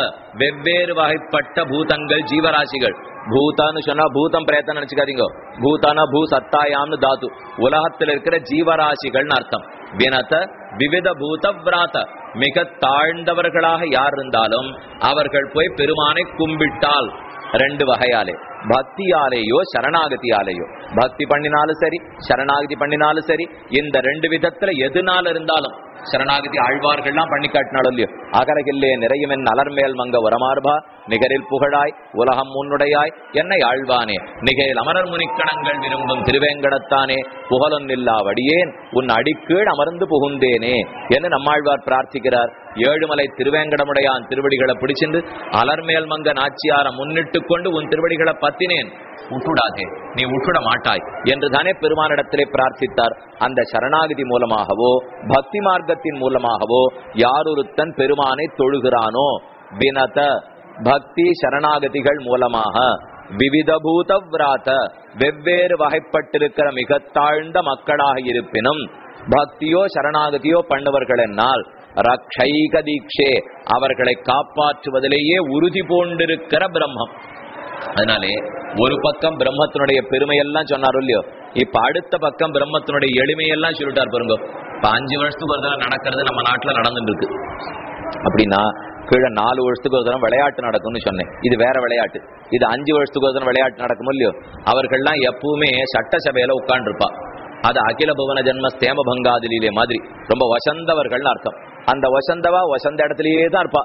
வெவ்வேறு வகைப்பட்ட பூதங்கள் ஜீவராசிகள் பூதான்னு சொன்னா பூதம் பிரயத்தம் நினைச்சுக்காதீங்க பூதானா பூ சத்தாயாம்னு தாத்து உலகத்தில் இருக்கிற ஜீவராசிகள்னு அர்த்தம் வினத விவித பூத விராத மிக தாழ்ந்தவர்களாக யார் இருந்தாலும் அவர்கள் போய் பெருமானை கும்பிட்டால் ரெண்டு வகையாலே பக்தியாலேயோ சரணாகதியாலேயோ. பக்தி பண்ணினாலும் சரி சரணாகதி பண்ணினாலும் சரி இந்த ரெண்டு விதத்துல எதுனால இருந்தாலும் சரணாகதி ஆழ்வார்கள்லாம் பண்ணி காட்டினாலும் இல்லையோ. அகரகில்லே நிறையுமென் அலர்மேல் மங்க உரமார்பா நிகரில் புகழாய் உலகம் முன்னுடையாய் என்னை ஆழ்வானே நிகையில் அமரர் முனிக்கணங்கள் விரும்பும் திருவேங்கடத்தானே புகழொன்னில்லா வடியேன் உன் அடிக்கீழ் அமர்ந்து புகுந்தேனே என்று நம்மாழ்வார் பிரார்த்திக்கிறார். ஏழுமலை திருவேங்கடமுடையான் திருவடிகளை பிடிச்சிருந்து அலர்மேல் மங்க நாச்சியார முன்னிட்டு கொண்டு உன் திருவடிகளை பத்தினேன். உட்டுடாதே நீ உட்டுட மாட்டாய் என்று தானே பெருமானிடத்திலே பிரார்த்தித்தார். அந்த சரணாகதி மூலமாகவோ பக்தி மார்க்கத்தின் மூலமாகவோ யாரொருத்தன் பெருமானை தொழுகிறானோ? வினத பக்தி சரணாகதிகள் மூலமாக விவிதபூத விராத வெவ்வேறு வகைப்பட்டிருக்கிற மிக தாழ்ந்த மக்களாக இருப்பினும் பக்தியோ சரணாகதியோ பண்ணுவர்கள் என்னால் ரக்ஷைக தீக்ஷே அவர்களை காப்பாற்றுவதிலேயே உறுதி பூண்டிருக்கிற பிரம்மம். அதனாலே ஒரு பக்கம் பிரம்மத்தினுடைய பெருமையெல்லாம் சொன்னார் இல்லையோ? இப்ப அடுத்த பக்கம் பிரம்மத்தினுடைய எளிமையெல்லாம் சொல்லிட்டார் பாருங்க. இப்ப அஞ்சு வருஷத்துக்கு ஒரு தடவை நடக்கிறது நம்ம நாட்டுல நடந்துட்டு இருக்கு அப்படின்னா கீழே நாலு வருஷத்துக்கு ஒரு தடவை விளையாட்டு நடக்கும்னு சொன்னேன். இது வேற விளையாட்டு. இது அஞ்சு வருஷத்துக்கு ஒரு தரம் விளையாட்டு நடக்கும் இல்லையோ? அவர்கள்லாம் எப்பவுமே சட்டசபையில உட்கார்ந்துருப்பா. அது அகில புவன ஜென்ம ஸ்தேம பங்காதிலே மாதிரி. ரொம்ப வசந்தவர்கள்னு அர்த்தம். அந்த வசந்தவா வசந்த இடத்துலயே தான் இருப்பா.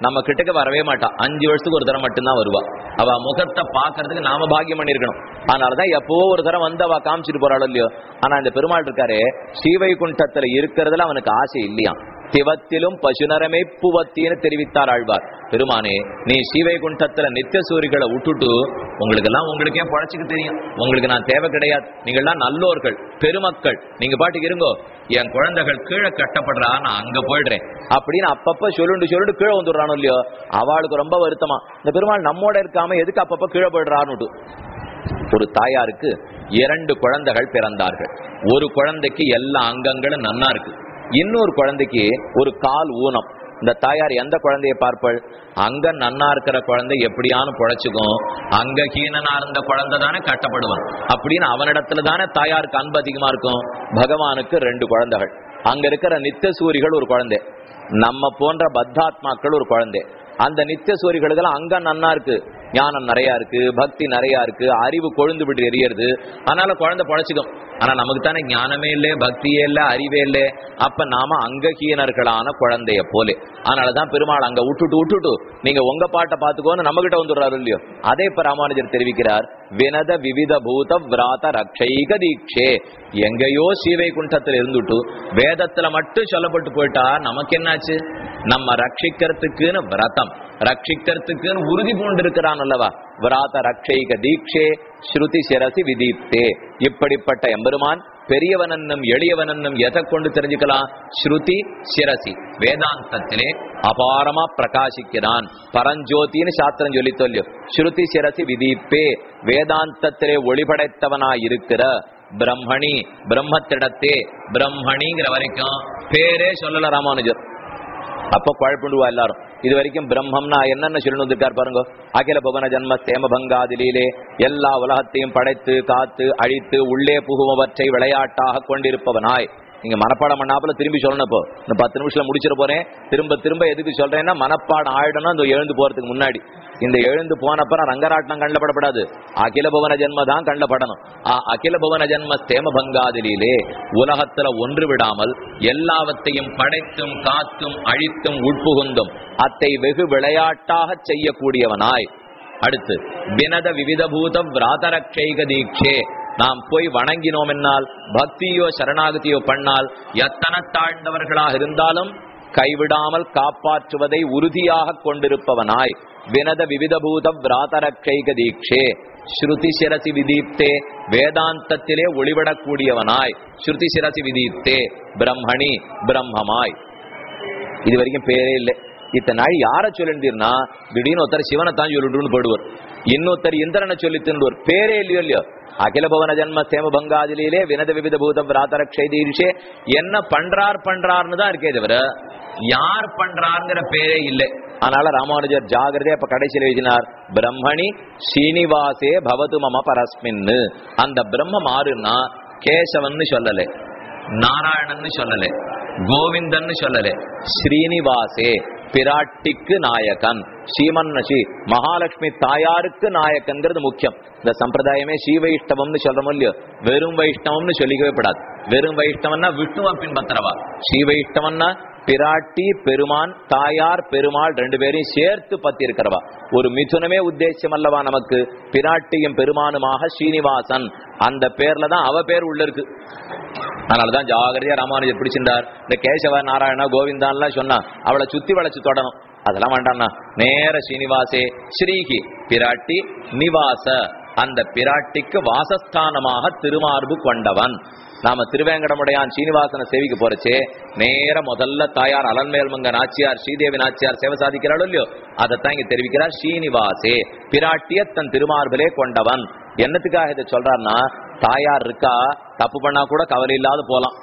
நம்ம கிட்டக்கு வரவே மாட்டான் அஞ்சு வருஷத்துக்கு ஒரு தரம் மட்டும்தான் வருவா. அவ முகத்தை பாக்குறதுக்கு நாம பாக்கியம் பண்ணிருக்கணும் அதனாலதான் எப்பவோ ஒரு தடவை வந்து அவ காமிச்சிட்டு போறாளோ இல்லையோ. ஆனா இந்த பெருமாள் இருக்காரு ஸ்ரீவைகுண்டத்துல இருக்கிறதுல அவனுக்கு ஆசை இல்லையா திவத்திலும் பசுநரமே புவத்தின்னு தெரிவித்தார் ஆழ்வார். பெருமானே நீ ஸ்ரீவைகுண்டத்துல நித்திய சூரிகளை விட்டுட்டு உங்களுக்கு எல்லாம் உங்களுக்கே பழச்சிக்க தெரியும். உங்களுக்கு நான் தேவை கிடையாது. நீங்கள்லாம் நல்லோர்கள் பெருமக்கள். நீங்க பாட்டுக்கு இருங்கோ. என் குழந்தைகள் கீழே கட்டப்படுறா நான் அங்க போயிடுறேன். அப்படின்னு அப்பப்ப சொல்லுண்டு சொல்லுண்டு கீழே வந்துடுறானோ இல்லையோ? அவளுக்கு ரொம்ப வருத்தமா. இந்த பெருமாள் நம்மோட இருக்காம எதுக்கு அப்பப்ப கீழே போயிடுறான்னு ஒரு தாயாருக்கு இரண்டு குழந்தைகள் பிறந்தார்கள். ஒரு குழந்தைக்கு எல்லா அங்கங்களும் நன்னா இருக்கு. இன்னொரு குழந்தைக்கு ஒரு கால் ஊனம். இந்த தாயார் எந்த குழந்தைய பார்ப்பள்? அங்க நன்னா இருக்கிற குழந்தை எப்படியானு பொழைச்சுக்கும். அங்க ஹீனனா இருந்த குழந்தை தானே கட்டப்படுவான். அப்படின்னு அவனிடத்துல தானே தாயாருக்கு அன்பு அதிகமா இருக்கும். பகவானுக்கு ரெண்டு குழந்தைகள். அங்க இருக்கிற நித்திய சூரிகள் ஒரு குழந்தை. நம்ம போன்ற பத்தாத்மாக்கள் ஒரு குழந்தை. அந்த நித்திய சூரிகளுக்கெல்லாம் அங்க நன்னா இருக்கு. ஞானம் நிறையா இருக்கு பக்தி நிறையா இருக்கு அறிவு கொழுந்து விட்டு எரியறது. அதனால குழந்தை பழச்சிக்கும். ஆனா நமக்கு தானே ஞானமே இல்லை பக்தியே இல்லை அறிவே இல்லை. அப்ப நாம அங்கஹீனர்களான குழந்தைய போலே. அதனாலதான் பெருமாள் அங்க விட்டுட்டு விட்டுட்டு நீங்க உங்க பாட்டை பாத்துக்கோன்னு நம்ம கிட்ட வந்துடுறாரு இல்லையோ? அதே இப்ப ராமானுஜர் தெரிவிக்கிறார் வினத விவித பூத விராத ரக்ஷைக தீட்சே. எங்கேயோ சீவை குண்டத்தில் இருந்துட்டு வேதத்துல மட்டும் சொல்லப்பட்டு போயிட்டா நமக்கு என்னாச்சு? நம்ம ரட்சிக்கிறதுக்குன்னு விரதம். ரட்சிக்கிறதுக்குன்னு உறுதி பூண்டிருக்கிறான் அல்லவா? விராத ரக்ஷைக தீட்சே ஸ்ருதி சிரசி விதீப்தே. இப்படிப்பட்ட எம்பெருமான் பெரியவனன்னும் எளியவனன்னும் எதை கொண்டு தெரிஞ்சுக்கலாம்? ஸ்ருதி சிரசி. வேதாந்தத்திலே அபாரமா பிரகாசிக்கிறான். பரஞ்சோதின்னு சாஸ்திரம் சொல்லி சொல்லு ஸ்ருதி சிரசி விதிப்பே வேதாந்தத்திலே ஒளிபடைத்தவனாய் இருக்கிற பிரம்மணி பிரம்மத்திடத்தே பிரம்மணிங்கிற வரைக்கும் பேரே சொல்லல ராமானுஜர். அப்ப குழப்பிடுவா எல்லாரும். இது வரைக்கும் பிரம்மம்னா என்னென்ன சொல்லணும் வந்திருக்கார் பாருங்க. அகில புவன ஜன்ம சேமபங்காதிலே எல்லா உலகத்தையும் படைத்து காத்து அழித்து உள்ளே புகுவவற்றை விளையாட்டாக கொண்டிருப்பவனாய். நீங்க மனப்பாடம் பண்ணாப்புல திரும்பி சொல்லணும் இப்போ. இந்த பத்து நிமிஷத்துல முடிச்சிட போறேன். திரும்ப திரும்ப எதுக்கு சொல்றேன்னா மனப்பாடம் ஆயிடணும் இந்த எழுந்து போறதுக்கு முன்னாடி. இந்த எழுந்து போனப்ப நான் ரங்கராட்டம் கண்டப்படப்படாது. அகில புவன ஜென்ம தான் கண்டப்படணும். ஆ, அகில புவன ஜென்ம சேம பங்காதிலே உலகத்துல ஒன்று விடாமல் எல்லாவற்றையும் படைத்தும் காத்தும் அழித்தும் உட்புகுந்தும் அத்தை வெகு விளையாட்டாக செய்யக்கூடியவனாய். அடுத்து வினத விவிதபூத விராதரக்ஷைக தீட்சே. நாம் போய் வணங்கினோம் என்னால் பக்தியோ சரணாகதியோ பண்ணால் எத்தனை தாழ்ந்தவர்களாக இருந்தாலும் கைவிடாமல் காப்பாற்றுவதை உறுதியாக கொண்டிருப்பவனாய். வினத விவிதபூத விராதரக்கைக தீட்சே ஸ்ருதி சிரசி விதீப்தே. வேதாந்தத்திலே ஒளிவிடக்கூடியவனாய். ஸ்ருதி சிரசி விதீப்தே. பிரம்மணி பிரம்மமாய். இது வரைக்கும் பேரே இல்லை. இத்தனை நாள் யார சொல்லிருந்தீர்னா திடீர்னு ஒருத்தர் சிவனை தான் சொல்லிட்டுன்னு போடுவார் இன்னொருத்தர் இந்திரனை சொல்லி தின்னுவார் பேரே இல்லையோ இல்லையோ? அகில பவன ஜன்ம சேம பங்காதிலே வினத விவித பூதம் ராதரக்ஷை தீர்ஷே. என்ன பண்றார் பண்றார்னு தான் இருக்கே தவிர யார் பண்றாருங்கிற பேரே இல்லை. அதனால ராமானுஜர் ஜாகிரதையா இப்ப கடைசியில் எழுதினார் பிரம்மணி ஸ்ரீனிவாசே பவது மம பரஸ்மின்னு. அந்த பிரம்மம் ஆறுன்னா கேசவன் சொல்லலை நாராயணன்னு சொல்லலை. கோவிந்தன் சொல்லல ஸ்ரீனிவாசே பிராட்டிக்கு நாயகன் ஸ்ரீமன் ஸ்ரீ மகாலட்சுமி தாயாருக்கு நாயக்கன்கிறது முக்கியம் இந்த சம்பிரதாயமே ஸ்ரீ வைஷ்ணவம்னு சொல்றோம் இல்லையோ வெறும் வைஷ்ணவம்னு சொல்லிக்கவே படாது வெறும் வைஷ்ணவன்னா விஷ்ணுவ பின்பற்றவா ஸ்ரீ வைஷ்ணவன்னா பிராட்டி பெருமான் தாயார் பெருமாள் ரெண்டு பேரையும் சேர்த்து பத்திருக்கிறவா. ஒரு மிதுனமே உத்தேசம் அல்லவா நமக்கு? பிராட்டியும் பெருமானுமாக ஸ்ரீனிவாசன் அந்த பேர்ல தான் அவ பேர் உள்ள இருக்கு. அதனாலதான் ஜாகிரதையா ராமானுஜர் பிடிச்சிருந்தார். இந்த கேசவ நாராயணா கோவிந்தான்லாம் சொன்னா அவளை சுத்தி வளைச்சு தொடணும். அதெல்லாம் வேண்டாம்னா நேர ஸ்ரீனிவாசே ஸ்ரீகி பிராட்டி நிவாச. அந்த பிராட்டிக்கு வாசஸ்தானமாக திருமார்பு கொண்டவன். நாம திருவேங்கடமுடையான் சீனிவாசன சேவிக்கு போறச்சே நேர முதல்ல தாயார் அலன்மேல்மங்க நாச்சியார் ஸ்ரீதேவி நாச்சியார் சேவை சாதிக்கிறாளோ இல்லையோ? அதைத்தான் இங்க தெரிவிக்கிறார் ஸ்ரீனிவாசே பிராட்டிய தன் திருமார்பிலே கொண்டவன். என்னத்துக்காக இதை சொல்றாருன்னா தாயார் இருக்கா தப்பு பண்ணா கூட கவலை இல்லாத போலாம்.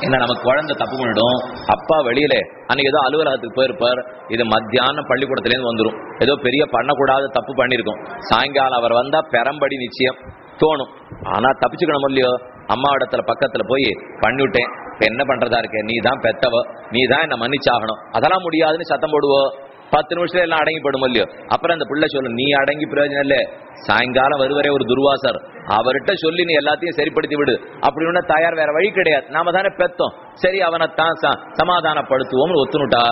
என்ன நமக்கு குழந்தை தப்பு பண்ணிடும். அப்பா வெளியில அன்னைக்கு ஏதோ அலுவலகத்துக்கு போயிருப்பார். இது மத்தியானம் பள்ளிக்கூடத்துலேருந்து வந்துடும் ஏதோ பெரிய பண்ணக்கூடாத தப்பு பண்ணிருக்கோம். சாயங்காலம் அவர் வந்தா பெரம்படி நிச்சயம். தோணும். ஆனா தப்பிச்சுக்கணும் இல்லையோ? அம்மா இடத்துல பக்கத்துல போய் பண்ணிவிட்டேன். இப்ப என்ன பண்றதா இருக்க? நீ தான் பெத்தவ. நீ தான் என்ன மன்னிச்சாகணும். அதெல்லாம் முடியாதுன்னு சத்தம் போடுவோ? பத்து நிமிஷத்துல எல்லாம் அடங்கி போடும் இல்லையோ? அப்புறம் அந்த பிள்ளை சொல்லு நீ அடங்கி பிரயோஜனம் இல்ல. சாயங்காலம் வருவரே ஒரு துர்வாசர் அவர்கிட்ட சொல்லி நீ எல்லாத்தையும் சரிப்படுத்தி விடு. அப்படின்னு தயார் வேற வழி கிடையாது. நாம தானே பெத்தோம். சரி அவனை தான் சமாதானப்படுத்துவோம்னு ஒத்துனுட்டா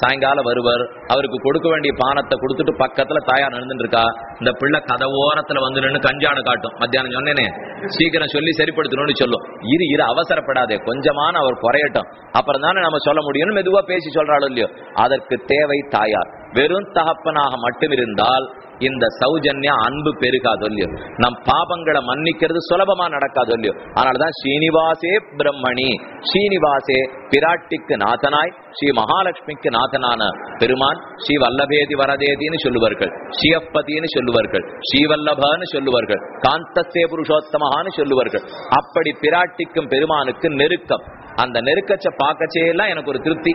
சாயங்காலம் வருவர். அவருக்கு கொடுக்க வேண்டிய பானத்தை கொடுத்துட்டு பக்கத்துல தாயார் நடந்துட்டு இருக்கா இந்த பிள்ளை கதை ஓரத்துல வந்து நின்று கஞ்சானு காட்டும். மத்தியானம் சொன்னேனே சீக்கிரம் சொல்லி சரிப்படுத்தணும்னு சொல்லும். இரு இரு அவசரப்படாதே. கொஞ்சமான அவர் குறையட்டும். அப்புறம் தானே நம்ம சொல்ல முடியும்னு மெதுவா பேசி சொல்றாளோ இல்லையோ. அதற்கு தேவை தாயார். வெறும் தகப்பனாக மட்டும் இருந்தால் இந்த சௌஜன்யா அன்பு பெருகாது இல்லையோ நம் பாபங்களை மன்னிக்கிறது சுலபமா நடக்காது இல்லையோ அதனாலதான் ஸ்ரீனிவாசே பிரம்மணி. ஸ்ரீனிவாசே பிராட்டிக்கு நாதனாய் ஸ்ரீ மகாலட்சுமிக்கு நாதனான பெருமான் ஸ்ரீ வல்லபேதி வரதேதின்னு சொல்லுவார்கள். ஸ்ரீயப்பதின்னு சொல்லுவார்கள். ஸ்ரீவல்லபன்னு சொல்லுவார்கள். காந்தஸ்தே புருஷோத்தமஹான்னு சொல்லுவார்கள். அப்படி பிராட்டிக்கும் பெருமானுக்கு நெருக்கம். அந்த நெருக்கச்ச பார்க்கச்சே எல்லாம் எனக்கு ஒரு திருப்தி.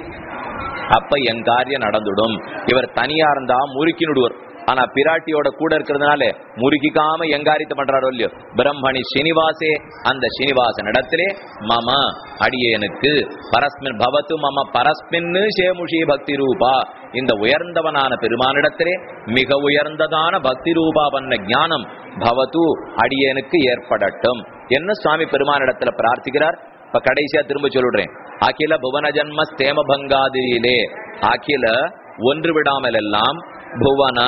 அப்ப என் காரியம் நடந்துடும். இவர் தனியா இருந்தா முறுக்கினுடுவர். ஆனா பிராட்டியோட கூட இருக்கிறதுனால முறுக்கிக்காம எங்காரித்து பண்றாரோ இல்லையோ? பிரம்மணி ஸ்ரீனிவாசே அந்த ஸ்ரீனிவாசன் இடத்திலே மம அடியேனுக்கு பரஸ்மின் பவத்து மம பரஸ்மின்னு சேமுஷி பக்தி ரூபா. இந்த உயர்ந்தவனான பெருமானிடத்திலே மிக உயர்ந்ததான பக்தி ரூபா பண்ண ஞானம் பவத்து அடியேனுக்கு ஏற்படட்டும். என்ன சுவாமி பெருமானிடத்துல பிரார்த்திக்கிறார்? இப்ப கடைசியா திரும்ப சொல்லுறேன் அகில புவன ஜன்ம ஸ்தேம அகில ஒன்று விடாமல் எல்லாம் புவன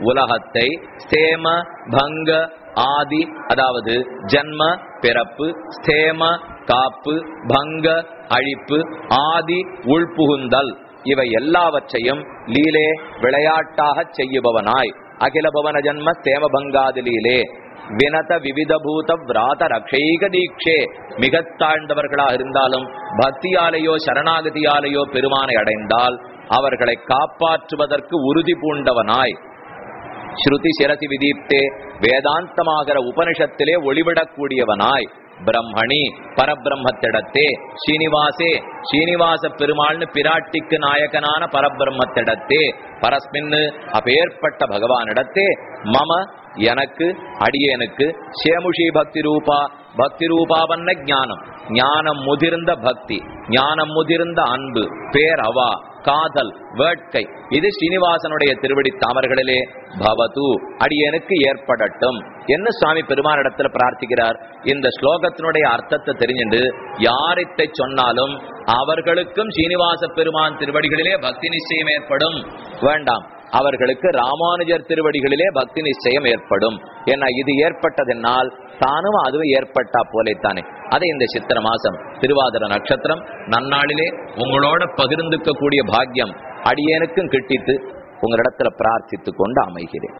உலகத்தை சேம பங்க ஆதி அதாவது ஜன்ம பிறப்பு சேம காப்பு பங்க அழிப்பு ஆதி உள்புகுந்தல். இவை எல்லாவற்றையும் லீலே விளையாட்டாக செய்யுபவனாய். அகில பவன ஜன்ம சேமபங்காதி பங்காதிலீலே. வினத விவிதபூத விராத ரக்ஷைக தீட்சே மிகத்தாழ்ந்தவர்களாக இருந்தாலும் பக்தியாலேயோ சரணாகதியாலேயோ பெருமானை அடைந்தால் அவர்களை காப்பாற்றுவதற்கு உறுதி பூண்டவனாய். ஸ்ருதி சிரசி விதீப்தே வேதாந்தமாகிற உபனிஷத்திலே ஒளிவிடக்கூடியவனாய். பிரம்மணி பரபிரம்மத்திடத்தே. ஸ்ரீனிவாசே ஸ்ரீனிவாச பெருமாள்னு பிராட்டிக்கு நாயகனான பரபிரம்மத்திடத்தே. பரஸ்மின்னு அப்பேற்பட்ட பகவானிடத்தே. மம எனக்கு அடியேனுக்கு சேமுஷி பக்தி ரூபா. பக்தி ரூபாவன்ன ஞானம். ஞானம் முதிர்ந்த பக்தி. ஞானம் முதிர்ந்த அன்பு. பேரவா. காதல் வேட்கை. இது ஸ்ரீனிவாசனுடைய திருவடி தாமர்களிலே. பவது. அடியனுக்கு ஏற்படட்டும். என்ன சுவாமி பெருமானிடத்துல பிரார்த்திக்கிறார்? இந்த ஸ்லோகத்தினுடைய அர்த்தத்தை தெரிஞ்சுண்டு யாரித்தை சொன்னாலும் அவர்களுக்கும் ஸ்ரீனிவாச பெருமான் திருவடிகளிலே பக்தி நிச்சயம் ஏற்படும். வேண்டாம். அவர்களுக்கு ராமானுஜர் திருவடிகளிலே பக்தி நிச்சயம் ஏற்படும். என இது ஏற்பட்டதென்னால் தானும் அதுவும் ஏற்பட்டா போலேத்தானே. அதை இந்த சித்திர மாசம் திருவாதிர நட்சத்திரம் நன்னாளிலே உங்களோட பகிர்ந்துக்க கூடிய பாக்கியம் அடியேனுக்கும் கிட்டித்து உங்களிடத்துல பிரார்த்தித்து கொண்டு அமைகிறேன்.